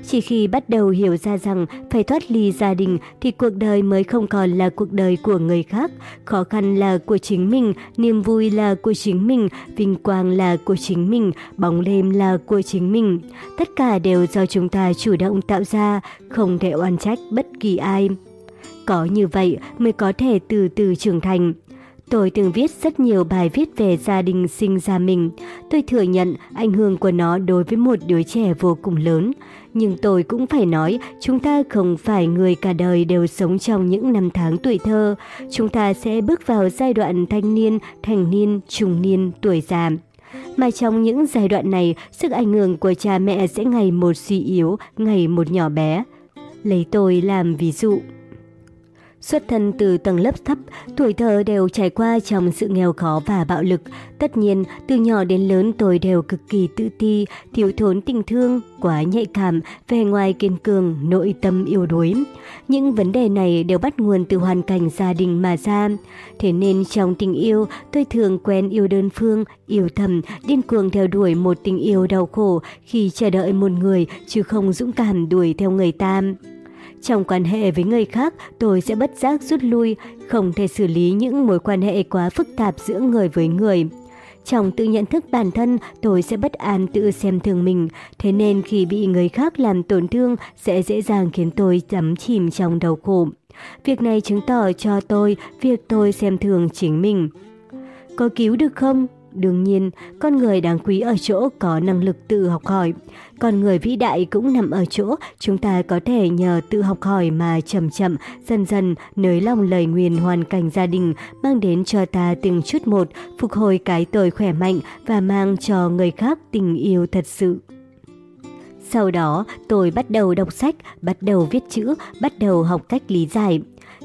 Chỉ khi bắt đầu hiểu ra rằng phải thoát ly gia đình thì cuộc đời mới không còn là cuộc đời của người khác. Khó khăn là của chính mình, niềm vui là của chính mình, vinh quang là của chính mình, bóng đêm là của chính mình. Tất cả đều do chúng ta chủ động tạo ra, không thể oan trách bất kỳ ai. Có như vậy mới có thể từ từ trưởng thành. Tôi từng viết rất nhiều bài viết về gia đình sinh ra mình. Tôi thừa nhận ảnh hưởng của nó đối với một đứa trẻ vô cùng lớn. Nhưng tôi cũng phải nói, chúng ta không phải người cả đời đều sống trong những năm tháng tuổi thơ. Chúng ta sẽ bước vào giai đoạn thanh niên, thành niên, trung niên, tuổi già. Mà trong những giai đoạn này, sức ảnh hưởng của cha mẹ sẽ ngày một suy yếu, ngày một nhỏ bé. Lấy tôi làm ví dụ. Xuất thân từ tầng lớp thấp, tuổi thơ đều trải qua trong sự nghèo khó và bạo lực. Tất nhiên, từ nhỏ đến lớn tôi đều cực kỳ tự ti, thiếu thốn tình thương, quá nhạy cảm, về ngoài kiên cường, nội tâm yếu đuối. Những vấn đề này đều bắt nguồn từ hoàn cảnh gia đình mà ra. Thế nên trong tình yêu, tôi thường quen yêu đơn phương, yêu thầm, điên cuồng theo đuổi một tình yêu đau khổ khi chờ đợi một người chứ không dũng cảm đuổi theo người ta. Trong quan hệ với người khác, tôi sẽ bất giác rút lui, không thể xử lý những mối quan hệ quá phức tạp giữa người với người. Trong tự nhận thức bản thân, tôi sẽ bất an tự xem thường mình, thế nên khi bị người khác làm tổn thương sẽ dễ dàng khiến tôi đắm chìm trong đau khổ. Việc này chứng tỏ cho tôi việc tôi xem thường chính mình. Có cứu được không? Đương nhiên, con người đáng quý ở chỗ có năng lực tự học hỏi. Con người vĩ đại cũng nằm ở chỗ chúng ta có thể nhờ tự học hỏi mà chậm chậm, dần dần nới lòng lời nguyền hoàn cảnh gia đình mang đến cho ta từng chút một, phục hồi cái tôi khỏe mạnh và mang cho người khác tình yêu thật sự. Sau đó, tôi bắt đầu đọc sách, bắt đầu viết chữ, bắt đầu học cách lý giải.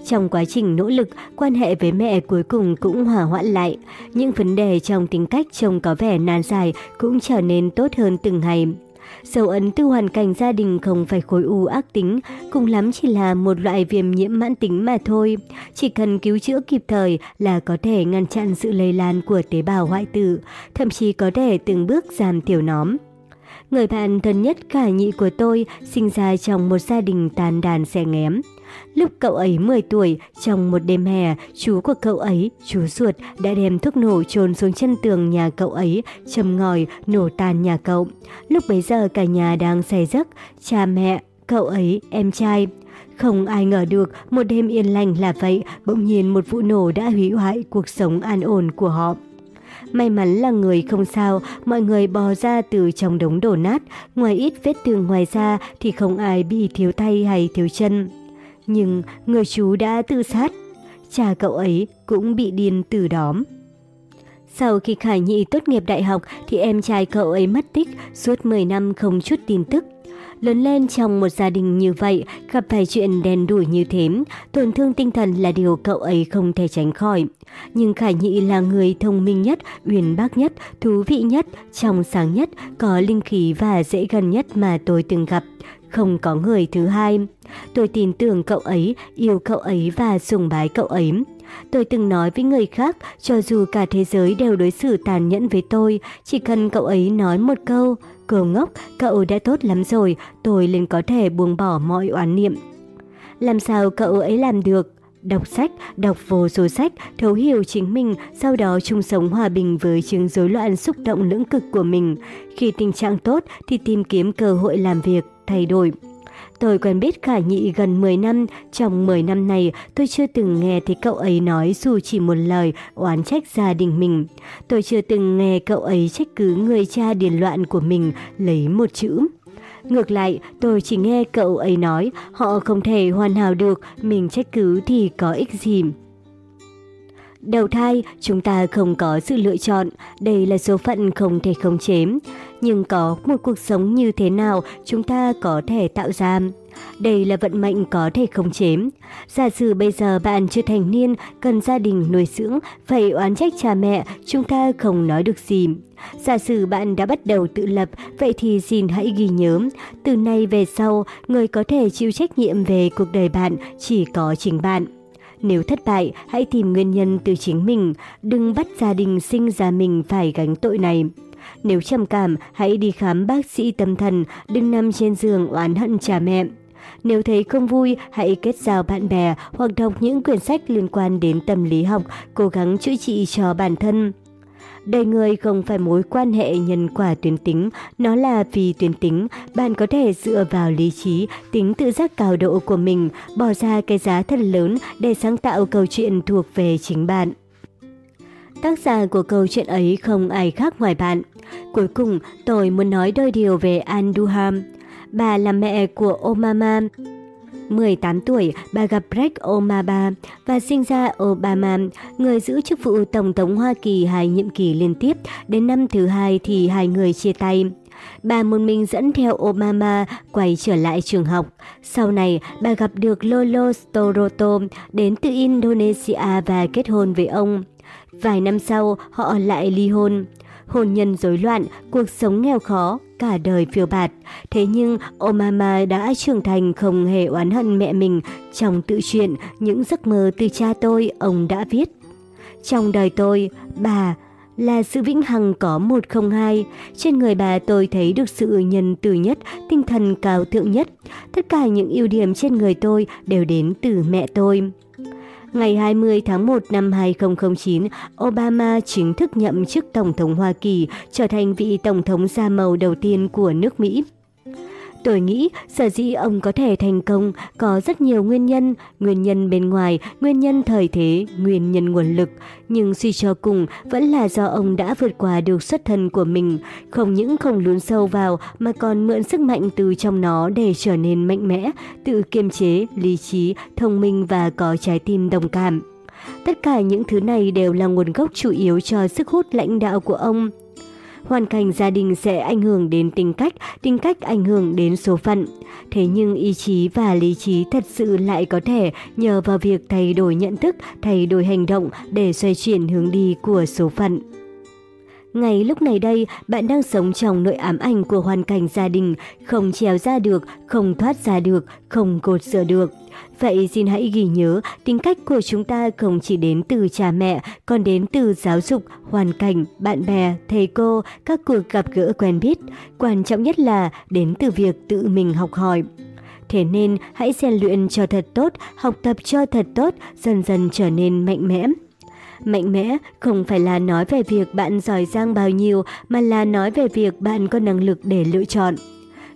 Trong quá trình nỗ lực, quan hệ với mẹ cuối cùng cũng hòa hoãn lại. Những vấn đề trong tính cách trông có vẻ nan dài cũng trở nên tốt hơn từng ngày. Dấu ấn từ hoàn cảnh gia đình không phải khối u ác tính, cùng lắm chỉ là một loại viêm nhiễm mãn tính mà thôi. Chỉ cần cứu chữa kịp thời là có thể ngăn chặn sự lây lan của tế bào hoại tử, thậm chí có thể từng bước giảm thiểu nóm. Người bạn thân nhất cả nhị của tôi sinh ra trong một gia đình tàn đàn xe ngém. Lúc cậu ấy 10 tuổi, trong một đêm hè, chú của cậu ấy, chú ruột, đã đem thuốc nổ trồn xuống chân tường nhà cậu ấy, châm ngòi, nổ tan nhà cậu. Lúc bấy giờ cả nhà đang say giấc, cha mẹ, cậu ấy, em trai. Không ai ngờ được một đêm yên lành là vậy, bỗng nhiên một vụ nổ đã hủy hoại cuộc sống an ổn của họ. May mắn là người không sao, mọi người bò ra từ trong đống đổ nát, ngoài ít vết thương ngoài ra thì không ai bị thiếu tay hay thiếu chân. Nhưng người chú đã tự sát, cha cậu ấy cũng bị điên từ đóm Sau khi Khải Nhị tốt nghiệp đại học thì em trai cậu ấy mất tích suốt 10 năm không chút tin tức. Lớn lên trong một gia đình như vậy, gặp phải chuyện đen đủi như thế, tổn thương tinh thần là điều cậu ấy không thể tránh khỏi. Nhưng Khải Nhị là người thông minh nhất, uyển bác nhất, thú vị nhất, trong sáng nhất, có linh khí và dễ gần nhất mà tôi từng gặp. Không có người thứ hai. Tôi tin tưởng cậu ấy, yêu cậu ấy và sùng bái cậu ấy. Tôi từng nói với người khác, cho dù cả thế giới đều đối xử tàn nhẫn với tôi, chỉ cần cậu ấy nói một câu, Cô ngốc, cậu đã tốt lắm rồi, tôi liền có thể buông bỏ mọi oán niệm. Làm sao cậu ấy làm được? Đọc sách, đọc vô số sách, thấu hiểu chính mình, sau đó chung sống hòa bình với chứng rối loạn xúc động lưỡng cực của mình. Khi tình trạng tốt thì tìm kiếm cơ hội làm việc, thay đổi. Tôi quen biết Khả Nhị gần 10 năm, trong 10 năm này tôi chưa từng nghe thấy cậu ấy nói dù chỉ một lời oán trách gia đình mình. Tôi chưa từng nghe cậu ấy trách cứ người cha điền loạn của mình lấy một chữ. Ngược lại, tôi chỉ nghe cậu ấy nói họ không thể hoàn hảo được, mình trách cứ thì có ích gì. Đầu thai, chúng ta không có sự lựa chọn, đây là số phận không thể khống chế. Nhưng có một cuộc sống như thế nào chúng ta có thể tạo ra. Đây là vận mệnh có thể khống chế. Giả sử bây giờ bạn chưa thành niên, cần gia đình nuôi dưỡng, phải oán trách cha mẹ, chúng ta không nói được gì. Giả sử bạn đã bắt đầu tự lập, vậy thì xin hãy ghi nhớ, từ nay về sau, người có thể chịu trách nhiệm về cuộc đời bạn chỉ có chính bạn. Nếu thất bại, hãy tìm nguyên nhân từ chính mình, đừng bắt gia đình sinh ra mình phải gánh tội này. Nếu trầm cảm, hãy đi khám bác sĩ tâm thần, đừng nằm trên giường oán hận cha mẹ. Nếu thấy không vui, hãy kết giao bạn bè hoặc đọc những quyển sách liên quan đến tâm lý học, cố gắng chữa trị cho bản thân. Đời người không phải mối quan hệ nhân quả tuyến tính, nó là vì tuyến tính. Bạn có thể dựa vào lý trí, tính tự giác cao độ của mình, bỏ ra cái giá thật lớn để sáng tạo câu chuyện thuộc về chính bạn. Tác giả của câu chuyện ấy không ai khác ngoài bạn. Cuối cùng, tôi muốn nói đôi điều về Anduham. Bà là mẹ của Omama, 18 tuổi, bà gặp Barack Obama và sinh ra Obama, người giữ chức vụ Tổng thống Hoa Kỳ hai nhiệm kỳ liên tiếp. Đến năm thứ hai thì hai người chia tay. Bà một mình dẫn theo Obama quay trở lại trường học. Sau này, bà gặp được Lolo Storoto đến từ Indonesia và kết hôn với ông. Vài năm sau, họ lại ly hôn. Hôn nhân rối loạn, cuộc sống nghèo khó, cả đời phiêu bạt. Thế nhưng Obama đã trưởng thành không hề oán hận mẹ mình. Trong tự truyện, những giấc mơ từ cha tôi, ông đã viết. Trong đời tôi, bà là sự vĩnh hằng có một không hai. Trên người bà tôi thấy được sự nhân từ nhất, tinh thần cao thượng nhất. Tất cả những ưu điểm trên người tôi đều đến từ mẹ tôi. Ngày 20 tháng 1 năm 2009, Obama chính thức nhậm chức Tổng thống Hoa Kỳ, trở thành vị Tổng thống da màu đầu tiên của nước Mỹ. Tôi nghĩ sở dĩ ông có thể thành công có rất nhiều nguyên nhân, nguyên nhân bên ngoài, nguyên nhân thời thế, nguyên nhân nguồn lực. Nhưng suy cho cùng vẫn là do ông đã vượt qua được xuất thân của mình, không những không lún sâu vào mà còn mượn sức mạnh từ trong nó để trở nên mạnh mẽ, tự kiềm chế, lý trí, thông minh và có trái tim đồng cảm. Tất cả những thứ này đều là nguồn gốc chủ yếu cho sức hút lãnh đạo của ông. Hoàn cảnh gia đình sẽ ảnh hưởng đến tính cách, tính cách ảnh hưởng đến số phận. Thế nhưng ý chí và lý trí thật sự lại có thể nhờ vào việc thay đổi nhận thức, thay đổi hành động để xoay chuyển hướng đi của số phận. Ngay lúc này đây, bạn đang sống trong nội ám ảnh của hoàn cảnh gia đình, không trèo ra được, không thoát ra được, không cột sửa được. Vậy xin hãy ghi nhớ, tính cách của chúng ta không chỉ đến từ cha mẹ, còn đến từ giáo dục, hoàn cảnh, bạn bè, thầy cô, các cuộc gặp gỡ quen biết. Quan trọng nhất là đến từ việc tự mình học hỏi. Thế nên hãy rèn luyện cho thật tốt, học tập cho thật tốt, dần dần trở nên mạnh mẽ. Mạnh mẽ không phải là nói về việc bạn giỏi giang bao nhiêu mà là nói về việc bạn có năng lực để lựa chọn.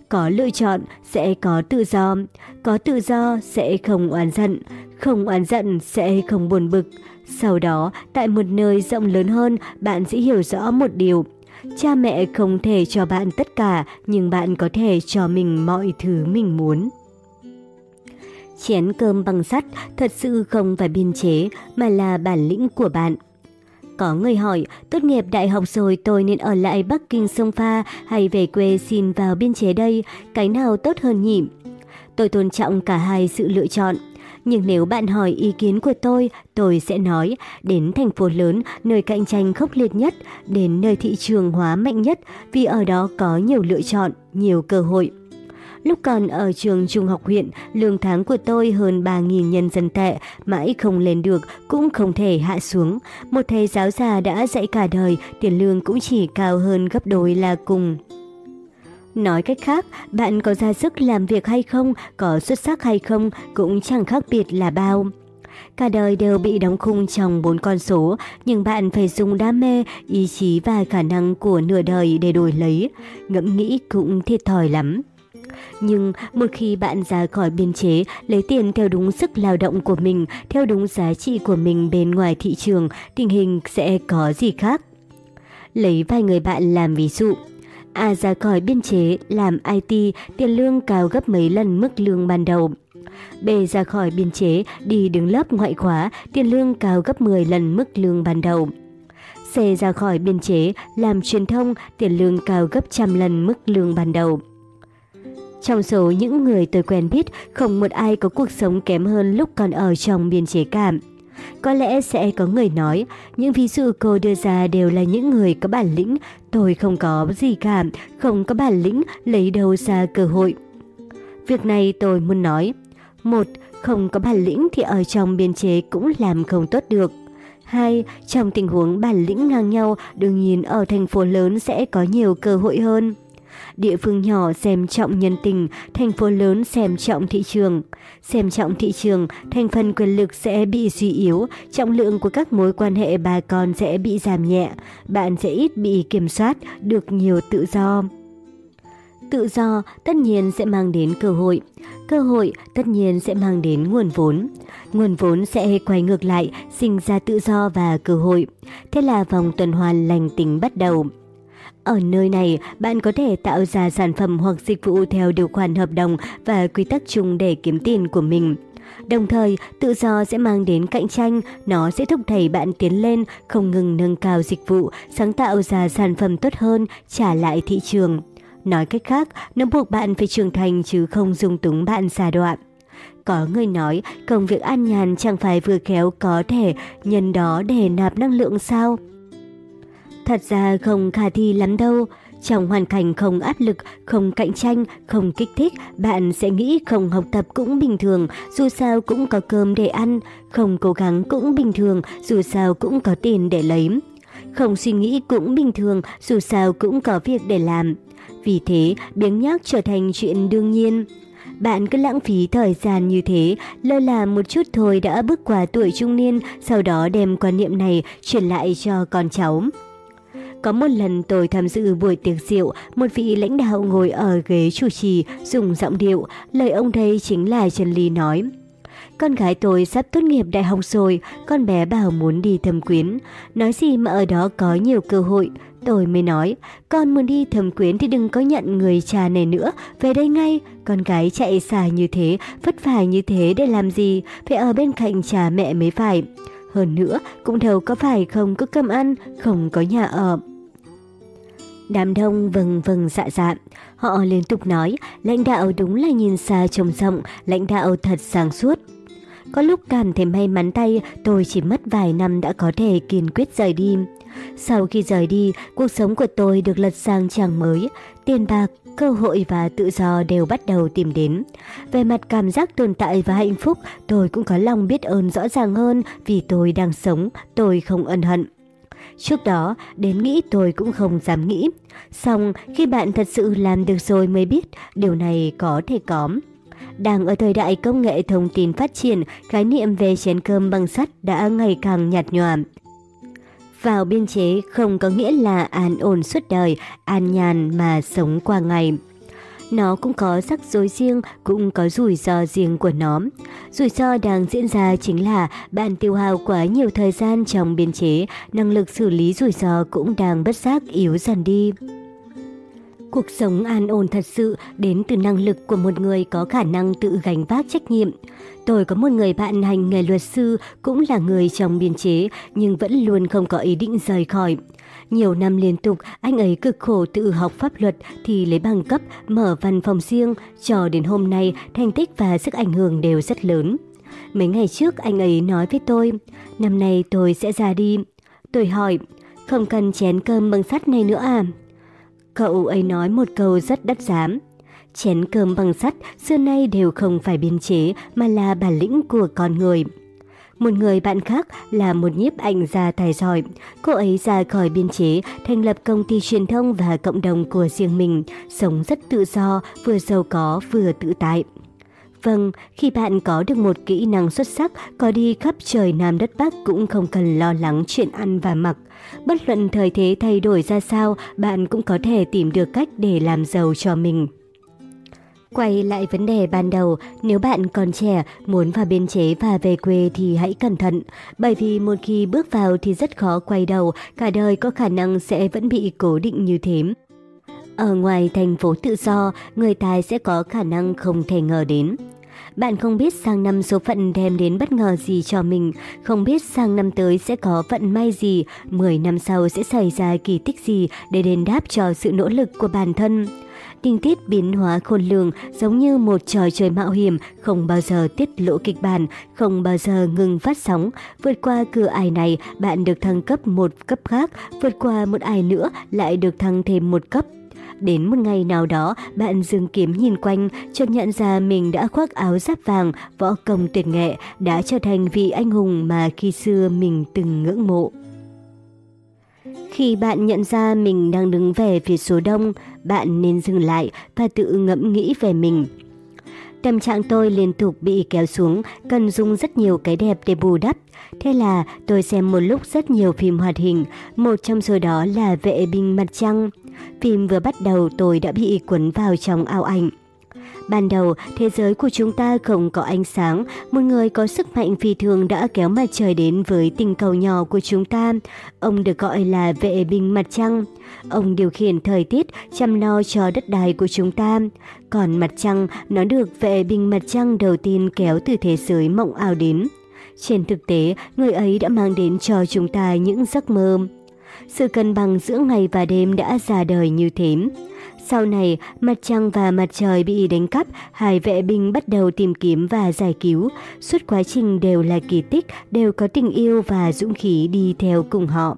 Có lựa chọn sẽ có tự do, có tự do sẽ không oán giận, không oán giận sẽ không buồn bực. Sau đó, tại một nơi rộng lớn hơn, bạn sẽ hiểu rõ một điều. Cha mẹ không thể cho bạn tất cả, nhưng bạn có thể cho mình mọi thứ mình muốn. Chén cơm bằng sắt thật sự không phải biên chế mà là bản lĩnh của bạn. Có người hỏi, tốt nghiệp đại học rồi tôi nên ở lại Bắc Kinh sông pha hay về quê xin vào biên chế đây, cái nào tốt hơn nhỉ? Tôi tôn trọng cả hai sự lựa chọn. Nhưng nếu bạn hỏi ý kiến của tôi, tôi sẽ nói đến thành phố lớn, nơi cạnh tranh khốc liệt nhất, đến nơi thị trường hóa mạnh nhất vì ở đó có nhiều lựa chọn, nhiều cơ hội. Lúc còn ở trường trung học huyện, lương tháng của tôi hơn 3.000 nhân dân tệ, mãi không lên được, cũng không thể hạ xuống. Một thầy giáo già đã dạy cả đời, tiền lương cũng chỉ cao hơn gấp đôi là cùng. Nói cách khác, bạn có ra sức làm việc hay không, có xuất sắc hay không, cũng chẳng khác biệt là bao. Cả đời đều bị đóng khung trong bốn con số, nhưng bạn phải dùng đam mê, ý chí và khả năng của nửa đời để đổi lấy. Ngẫm nghĩ cũng thiệt thòi lắm. Nhưng một khi bạn ra khỏi biên chế, lấy tiền theo đúng sức lao động của mình, theo đúng giá trị của mình bên ngoài thị trường, tình hình sẽ có gì khác. Lấy vài người bạn làm ví dụ. A ra khỏi biên chế, làm IT, tiền lương cao gấp mấy lần mức lương ban đầu. B ra khỏi biên chế, đi đứng lớp ngoại khóa, tiền lương cao gấp 10 lần mức lương ban đầu. C ra khỏi biên chế, làm truyền thông, tiền lương cao gấp trăm lần mức lương ban đầu. Trong số những người tôi quen biết, không một ai có cuộc sống kém hơn lúc còn ở trong biên chế cảm. Có lẽ sẽ có người nói, những ví dụ cô đưa ra đều là những người có bản lĩnh, tôi không có gì cả, không có bản lĩnh, lấy đâu ra cơ hội. Việc này tôi muốn nói. Một, không có bản lĩnh thì ở trong biên chế cũng làm không tốt được. Hai, trong tình huống bản lĩnh ngang nhau, đương nhiên ở thành phố lớn sẽ có nhiều cơ hội hơn. Địa phương nhỏ xem trọng nhân tình, thành phố lớn xem trọng thị trường. Xem trọng thị trường, thành phần quyền lực sẽ bị suy yếu, trọng lượng của các mối quan hệ bà con sẽ bị giảm nhẹ, bạn sẽ ít bị kiểm soát, được nhiều tự do. Tự do tất nhiên sẽ mang đến cơ hội. Cơ hội tất nhiên sẽ mang đến nguồn vốn. Nguồn vốn sẽ quay ngược lại, sinh ra tự do và cơ hội. Thế là vòng tuần hoàn lành tính bắt đầu. Ở nơi này, bạn có thể tạo ra sản phẩm hoặc dịch vụ theo điều khoản hợp đồng và quy tắc chung để kiếm tiền của mình. Đồng thời, tự do sẽ mang đến cạnh tranh, nó sẽ thúc đẩy bạn tiến lên, không ngừng nâng cao dịch vụ, sáng tạo ra sản phẩm tốt hơn, trả lại thị trường. Nói cách khác, nó buộc bạn phải trưởng thành chứ không dung túng bạn xa đoạn. Có người nói công việc an nhàn chẳng phải vừa khéo có thể nhân đó để nạp năng lượng sao? Thật ra không khả thi lắm đâu. Trong hoàn cảnh không áp lực, không cạnh tranh, không kích thích, bạn sẽ nghĩ không học tập cũng bình thường, dù sao cũng có cơm để ăn, không cố gắng cũng bình thường, dù sao cũng có tiền để lấy. Không suy nghĩ cũng bình thường, dù sao cũng có việc để làm. Vì thế, biếng nhác trở thành chuyện đương nhiên. Bạn cứ lãng phí thời gian như thế, lơ là một chút thôi đã bước qua tuổi trung niên, sau đó đem quan niệm này truyền lại cho con cháu. Có một lần tôi tham dự buổi tiệc rượu, một vị lãnh đạo ngồi ở ghế chủ trì, dùng giọng điệu, lời ông đây chính là Trần Ly nói. Con gái tôi sắp tốt nghiệp đại học rồi, con bé bảo muốn đi thâm quyến. Nói gì mà ở đó có nhiều cơ hội. Tôi mới nói, con muốn đi thâm quyến thì đừng có nhận người cha này nữa, về đây ngay. Con gái chạy xa như thế, vất vả như thế để làm gì, phải ở bên cạnh cha mẹ mới phải. Hơn nữa, cũng đâu có phải không có cơm ăn, không có nhà ở. Đám đông vâng vâng dạ dạ. Họ liên tục nói, lãnh đạo đúng là nhìn xa trông rộng, lãnh đạo thật sáng suốt. Có lúc cảm thấy may mắn tay, tôi chỉ mất vài năm đã có thể kiên quyết rời đi. Sau khi rời đi, cuộc sống của tôi được lật sang trang mới. Tiền bạc, cơ hội và tự do đều bắt đầu tìm đến. Về mặt cảm giác tồn tại và hạnh phúc, tôi cũng có lòng biết ơn rõ ràng hơn vì tôi đang sống, tôi không ân hận. Trước đó, đến nghĩ tôi cũng không dám nghĩ. Xong, khi bạn thật sự làm được rồi mới biết điều này có thể có. Đang ở thời đại công nghệ thông tin phát triển, khái niệm về chén cơm bằng sắt đã ngày càng nhạt nhòa. Vào biên chế không có nghĩa là an ổn suốt đời, an nhàn mà sống qua ngày. Nó cũng có rắc rối riêng, cũng có rủi ro riêng của nó. Rủi ro đang diễn ra chính là bạn tiêu hao quá nhiều thời gian trong biên chế, năng lực xử lý rủi ro cũng đang bất giác yếu dần đi. Cuộc sống an ổn thật sự đến từ năng lực của một người có khả năng tự gánh vác trách nhiệm. Tôi có một người bạn hành nghề luật sư, cũng là người trong biên chế, nhưng vẫn luôn không có ý định rời khỏi. Nhiều năm liên tục, anh ấy cực khổ tự học pháp luật thì lấy bằng cấp, mở văn phòng riêng, cho đến hôm nay thành tích và sức ảnh hưởng đều rất lớn. Mấy ngày trước anh ấy nói với tôi, năm nay tôi sẽ ra đi. Tôi hỏi, không cần chén cơm bằng sắt này nữa à? Cậu ấy nói một câu rất đắt giám Chén cơm bằng sắt xưa nay đều không phải biên chế mà là bản lĩnh của con người. Một người bạn khác là một nhiếp ảnh gia tài giỏi. Cô ấy ra khỏi biên chế, thành lập công ty truyền thông và cộng đồng của riêng mình, sống rất tự do, vừa giàu có vừa tự tại. Vâng, khi bạn có được một kỹ năng xuất sắc, có đi khắp trời Nam đất Bắc cũng không cần lo lắng chuyện ăn và mặc. Bất luận thời thế thay đổi ra sao, bạn cũng có thể tìm được cách để làm giàu cho mình. Quay lại vấn đề ban đầu, nếu bạn còn trẻ, muốn vào biên chế và về quê thì hãy cẩn thận, bởi vì một khi bước vào thì rất khó quay đầu, cả đời có khả năng sẽ vẫn bị cố định như thế. Ở ngoài thành phố tự do, người tài sẽ có khả năng không thể ngờ đến. Bạn không biết sang năm số phận đem đến bất ngờ gì cho mình, không biết sang năm tới sẽ có vận may gì, 10 năm sau sẽ xảy ra kỳ tích gì để đền đáp cho sự nỗ lực của bản thân. Tình tiết biến hóa khôn lường giống như một trò chơi mạo hiểm, không bao giờ tiết lộ kịch bản, không bao giờ ngừng phát sóng. Vượt qua cửa ải này, bạn được thăng cấp một cấp khác, vượt qua một ải nữa lại được thăng thêm một cấp. Đến một ngày nào đó, bạn dừng kiếm nhìn quanh, chợt nhận ra mình đã khoác áo giáp vàng, võ công tuyệt nghệ, đã trở thành vị anh hùng mà khi xưa mình từng ngưỡng mộ. Khi bạn nhận ra mình đang đứng về phía số đông, bạn nên dừng lại và tự ngẫm nghĩ về mình. Tâm trạng tôi liên tục bị kéo xuống, cần dùng rất nhiều cái đẹp để bù đắp. Thế là tôi xem một lúc rất nhiều phim hoạt hình, một trong số đó là Vệ binh mặt trăng. Phim vừa bắt đầu tôi đã bị cuốn vào trong ao ảnh. Ban đầu, thế giới của chúng ta không có ánh sáng, một người có sức mạnh phi thường đã kéo mặt trời đến với tình cầu nhỏ của chúng ta. Ông được gọi là vệ binh mặt trăng. Ông điều khiển thời tiết, chăm lo cho đất đai của chúng ta. Còn mặt trăng, nó được vệ binh mặt trăng đầu tiên kéo từ thế giới mộng ảo đến. Trên thực tế, người ấy đã mang đến cho chúng ta những giấc mơ. Sự cân bằng giữa ngày và đêm đã ra đời như thế. Sau này, mặt trăng và mặt trời bị đánh cắp, hai vệ binh bắt đầu tìm kiếm và giải cứu. Suốt quá trình đều là kỳ tích, đều có tình yêu và dũng khí đi theo cùng họ.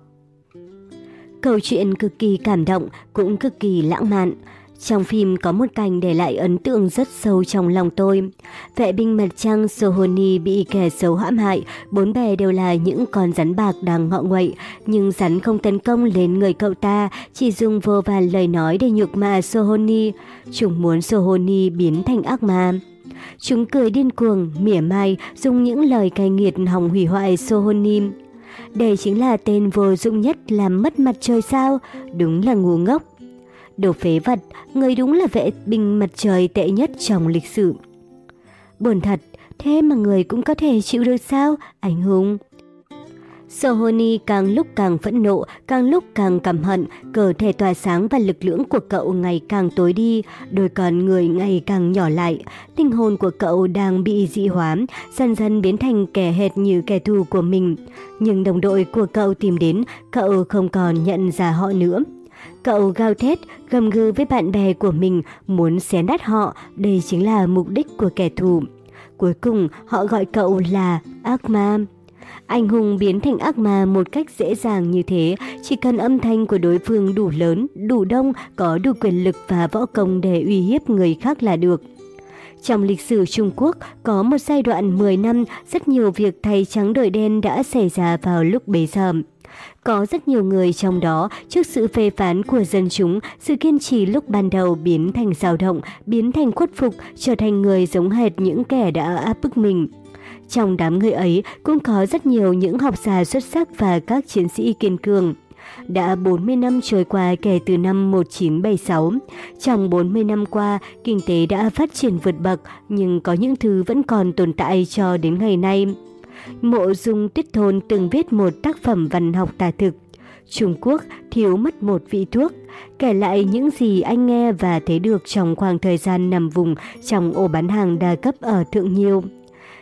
Câu chuyện cực kỳ cảm động, cũng cực kỳ lãng mạn. Trong phim có một cảnh để lại ấn tượng rất sâu trong lòng tôi. Vệ binh mặt trăng Sohoni bị kẻ xấu hãm hại, bốn bè đều là những con rắn bạc đang ngọ nguậy, nhưng rắn không tấn công lên người cậu ta, chỉ dùng vô vàn lời nói để nhục mạ Sohoni. Chúng muốn Sohoni biến thành ác ma. Chúng cười điên cuồng, mỉa mai, dùng những lời cay nghiệt hòng hủy hoại Sohoni. Đây chính là tên vô dụng nhất làm mất mặt trời sao? Đúng là ngu ngốc. Đồ phế vật, người đúng là vệ binh mặt trời tệ nhất trong lịch sử. Buồn thật, thế mà người cũng có thể chịu được sao, anh Hùng? Sohoni càng lúc càng phẫn nộ, càng lúc càng căm hận, cơ thể tỏa sáng và lực lượng của cậu ngày càng tối đi, đôi con người ngày càng nhỏ lại. Linh hồn của cậu đang bị dị hóa, dần dần biến thành kẻ hệt như kẻ thù của mình. Nhưng đồng đội của cậu tìm đến, cậu không còn nhận ra họ nữa. Cậu gào thét, gầm gừ với bạn bè của mình, muốn xé nát họ, đây chính là mục đích của kẻ thù. Cuối cùng, họ gọi cậu là ác ma. Anh hùng biến thành ác ma một cách dễ dàng như thế, chỉ cần âm thanh của đối phương đủ lớn, đủ đông, có đủ quyền lực và võ công để uy hiếp người khác là được. Trong lịch sử Trung Quốc, có một giai đoạn 10 năm, rất nhiều việc thay trắng đổi đen đã xảy ra vào lúc bấy giờ. Có rất nhiều người trong đó, trước sự phê phán của dân chúng, sự kiên trì lúc ban đầu biến thành dao động, biến thành khuất phục, trở thành người giống hệt những kẻ đã áp bức mình. Trong đám người ấy cũng có rất nhiều những học giả xuất sắc và các chiến sĩ kiên cường. Đã 40 năm trôi qua kể từ năm 1976. Trong 40 năm qua, kinh tế đã phát triển vượt bậc, nhưng có những thứ vẫn còn tồn tại cho đến ngày nay. Mộ Dung Tuyết Thôn từng viết một tác phẩm văn học tả thực. Trung Quốc thiếu mất một vị thuốc, kể lại những gì anh nghe và thấy được trong khoảng thời gian nằm vùng trong ổ bán hàng đa cấp ở Thượng Nhiêu.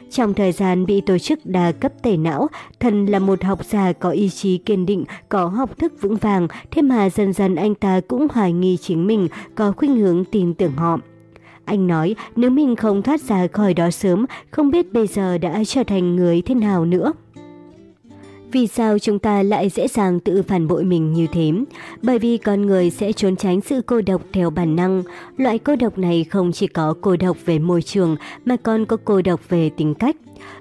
Trong thời gian bị tổ chức đa cấp tẩy não, thần là một học giả có ý chí kiên định, có học thức vững vàng, thế mà dần dần anh ta cũng hoài nghi chính mình, có khuynh hướng tin tưởng họ. Anh nói nếu mình không thoát ra khỏi đó sớm, không biết bây giờ đã trở thành người thế nào nữa. Vì sao chúng ta lại dễ dàng tự phản bội mình như thế? Bởi vì con người sẽ trốn tránh sự cô độc theo bản năng. Loại cô độc này không chỉ có cô độc về môi trường mà còn có cô độc về tính cách.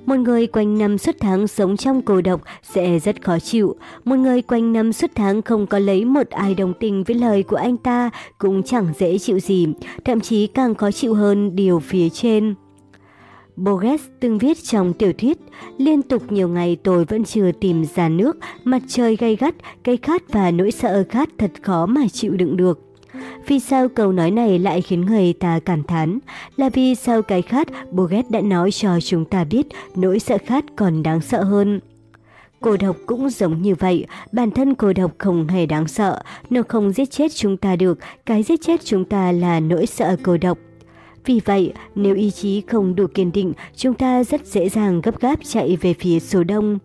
Một người quanh năm suốt tháng sống trong cô độc sẽ rất khó chịu. Một người quanh năm suốt tháng không có lấy một ai đồng tình với lời của anh ta cũng chẳng dễ chịu gì, thậm chí càng khó chịu hơn điều phía trên. Borges từng viết trong tiểu thuyết, liên tục nhiều ngày tôi vẫn chưa tìm ra nước, mặt trời gay gắt, cây khát và nỗi sợ khát thật khó mà chịu đựng được. Vì sao câu nói này lại khiến người ta cảm thán? Là vì sau cái khát, boget đã nói cho chúng ta biết nỗi sợ khát còn đáng sợ hơn. Cô độc cũng giống như vậy, bản thân cô độc không hề đáng sợ, nó không giết chết chúng ta được, cái giết chết chúng ta là nỗi sợ cô độc. Vì vậy, nếu ý chí không đủ kiên định, chúng ta rất dễ dàng gấp gáp chạy về phía số đông.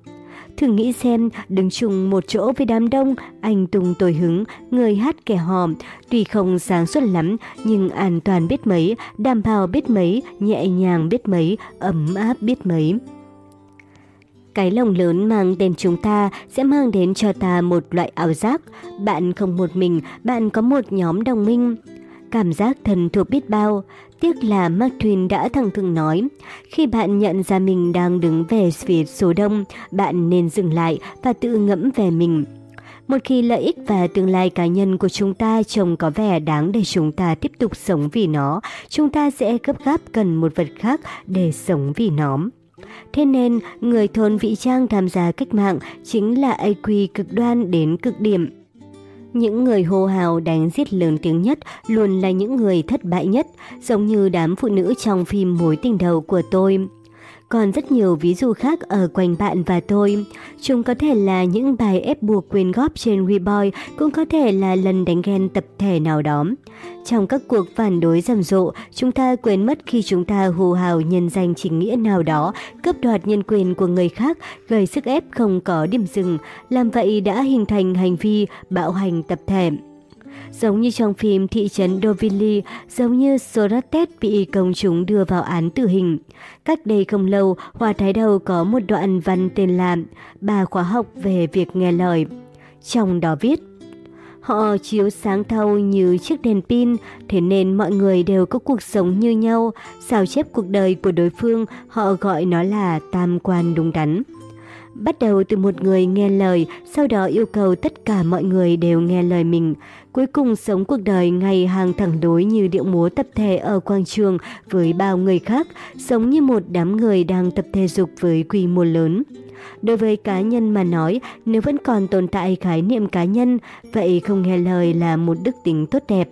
Thử nghĩ xem, đứng chung một chỗ với đám đông, anh tung tồi hứng, người hát kẻ hòm, tuy không sáng suốt lắm, nhưng an toàn biết mấy, đảm bảo biết mấy, nhẹ nhàng biết mấy, ấm áp biết mấy. Cái lồng lớn mang tên chúng ta sẽ mang đến cho ta một loại ảo giác. Bạn không một mình, bạn có một nhóm đồng minh. Cảm giác thân thuộc biết bao. Tiếc là Mark Twain đã thẳng thừng nói, khi bạn nhận ra mình đang đứng về phía số đông, bạn nên dừng lại và tự ngẫm về mình. Một khi lợi ích và tương lai cá nhân của chúng ta trông có vẻ đáng để chúng ta tiếp tục sống vì nó, chúng ta sẽ gấp gáp cần một vật khác để sống vì nó. Thế nên, người thôn vị trang tham gia cách mạng chính là AQ cực đoan đến cực điểm. Những người hô hào đánh giết lớn tiếng nhất luôn là những người thất bại nhất, giống như đám phụ nữ trong phim Mối tình đầu của tôi. Còn rất nhiều ví dụ khác ở quanh bạn và tôi. Chúng có thể là những bài ép buộc quyên góp trên WeBoy, cũng có thể là lần đánh ghen tập thể nào đó. Trong các cuộc phản đối rầm rộ, chúng ta quên mất khi chúng ta hù hào nhân danh chính nghĩa nào đó, cướp đoạt nhân quyền của người khác, gây sức ép không có điểm dừng. Làm vậy đã hình thành hành vi bạo hành tập thể. Giống như trong phim Thị trấn Dovili, giống như Sorates bị công chúng đưa vào án tử hình. Cách đây không lâu, Hoa Thái Đầu có một đoạn văn tên là Bà khóa học về việc nghe lời. Trong đó viết, Họ chiếu sáng thâu như chiếc đèn pin, thế nên mọi người đều có cuộc sống như nhau. Sao chép cuộc đời của đối phương, họ gọi nó là tam quan đúng đắn. Bắt đầu từ một người nghe lời, sau đó yêu cầu tất cả mọi người đều nghe lời mình. Cuối cùng sống cuộc đời ngày hàng thẳng đối như điệu múa tập thể ở quảng trường với bao người khác, sống như một đám người đang tập thể dục với quy mô lớn. Đối với cá nhân mà nói, nếu vẫn còn tồn tại khái niệm cá nhân, vậy không nghe lời là một đức tính tốt đẹp.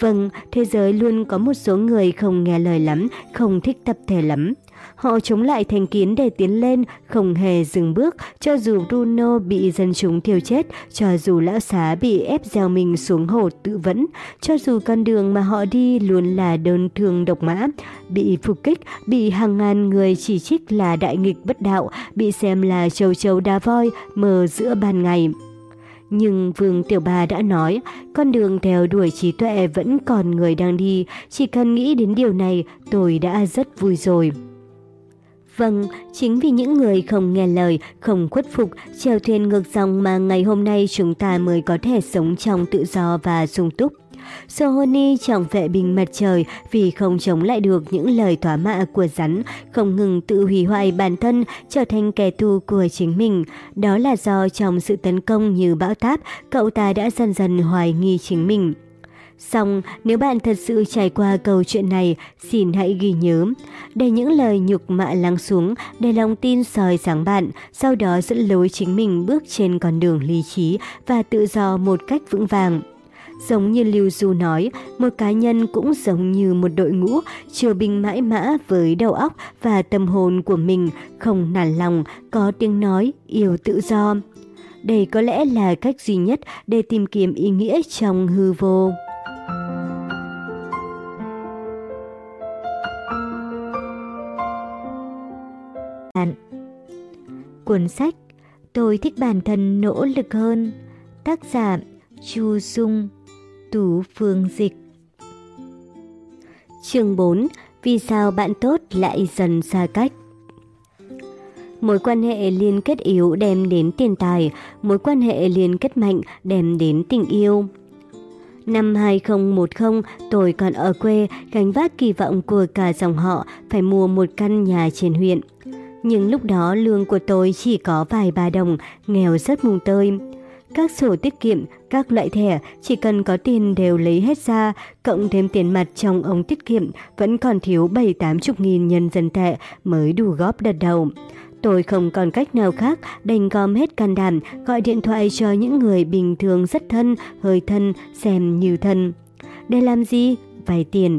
Vâng, thế giới luôn có một số người không nghe lời lắm, không thích tập thể lắm. Họ chống lại thành kiến để tiến lên, không hề dừng bước, cho dù Bruno bị dân chúng thiêu chết, cho dù lão xá bị ép gieo mình xuống hồ tự vẫn, cho dù con đường mà họ đi luôn là đơn thương độc mã, bị phục kích, bị hàng ngàn người chỉ trích là đại nghịch bất đạo, bị xem là châu chấu đá voi, mờ giữa ban ngày. Nhưng Vương Tiểu Bà đã nói, con đường theo đuổi trí tuệ vẫn còn người đang đi, chỉ cần nghĩ đến điều này tôi đã rất vui rồi. Vâng, chính vì những người không nghe lời, không khuất phục, treo thuyền ngược dòng mà ngày hôm nay chúng ta mới có thể sống trong tự do và sung túc. Sohoni trọng vệ bình mặt trời vì không chống lại được những lời thỏa mạ của rắn, không ngừng tự hủy hoại bản thân, trở thành kẻ thù của chính mình. Đó là do trong sự tấn công như bão táp, cậu ta đã dần dần hoài nghi chính mình. Xong, nếu bạn thật sự trải qua câu chuyện này, xin hãy ghi nhớ. Để những lời nhục mạ lắng xuống, để lòng tin soi sáng bạn, sau đó dẫn lối chính mình bước trên con đường lý trí và tự do một cách vững vàng. Giống như Lưu Du nói, một cá nhân cũng giống như một đội ngũ, chiều binh mãi mã với đầu óc và tâm hồn của mình, không nản lòng, có tiếng nói, yêu tự do. Đây có lẽ là cách duy nhất để tìm kiếm ý nghĩa trong hư vô. Bạn Cuốn sách Tôi thích bản thân nỗ lực hơn Tác giả Chu Dung Tú Phương Dịch Chương 4 Vì sao bạn tốt lại dần xa cách Mối quan hệ liên kết yếu đem đến tiền tài, mối quan hệ liên kết mạnh đem đến tình yêu. Năm 2010, tôi còn ở quê, gánh vác kỳ vọng của cả dòng họ phải mua một căn nhà trên huyện. Nhưng lúc đó lương của tôi chỉ có vài ba đồng, nghèo rất mùng tơi. Các sổ tiết kiệm, các loại thẻ chỉ cần có tiền đều lấy hết ra, cộng thêm tiền mặt trong ống tiết kiệm vẫn còn thiếu 7-80 nghìn nhân dân tệ mới đủ góp đợt đầu. Tôi không còn cách nào khác đành gom hết can đảm gọi điện thoại cho những người bình thường rất thân, hơi thân, xem như thân. Để làm gì? vài tiền.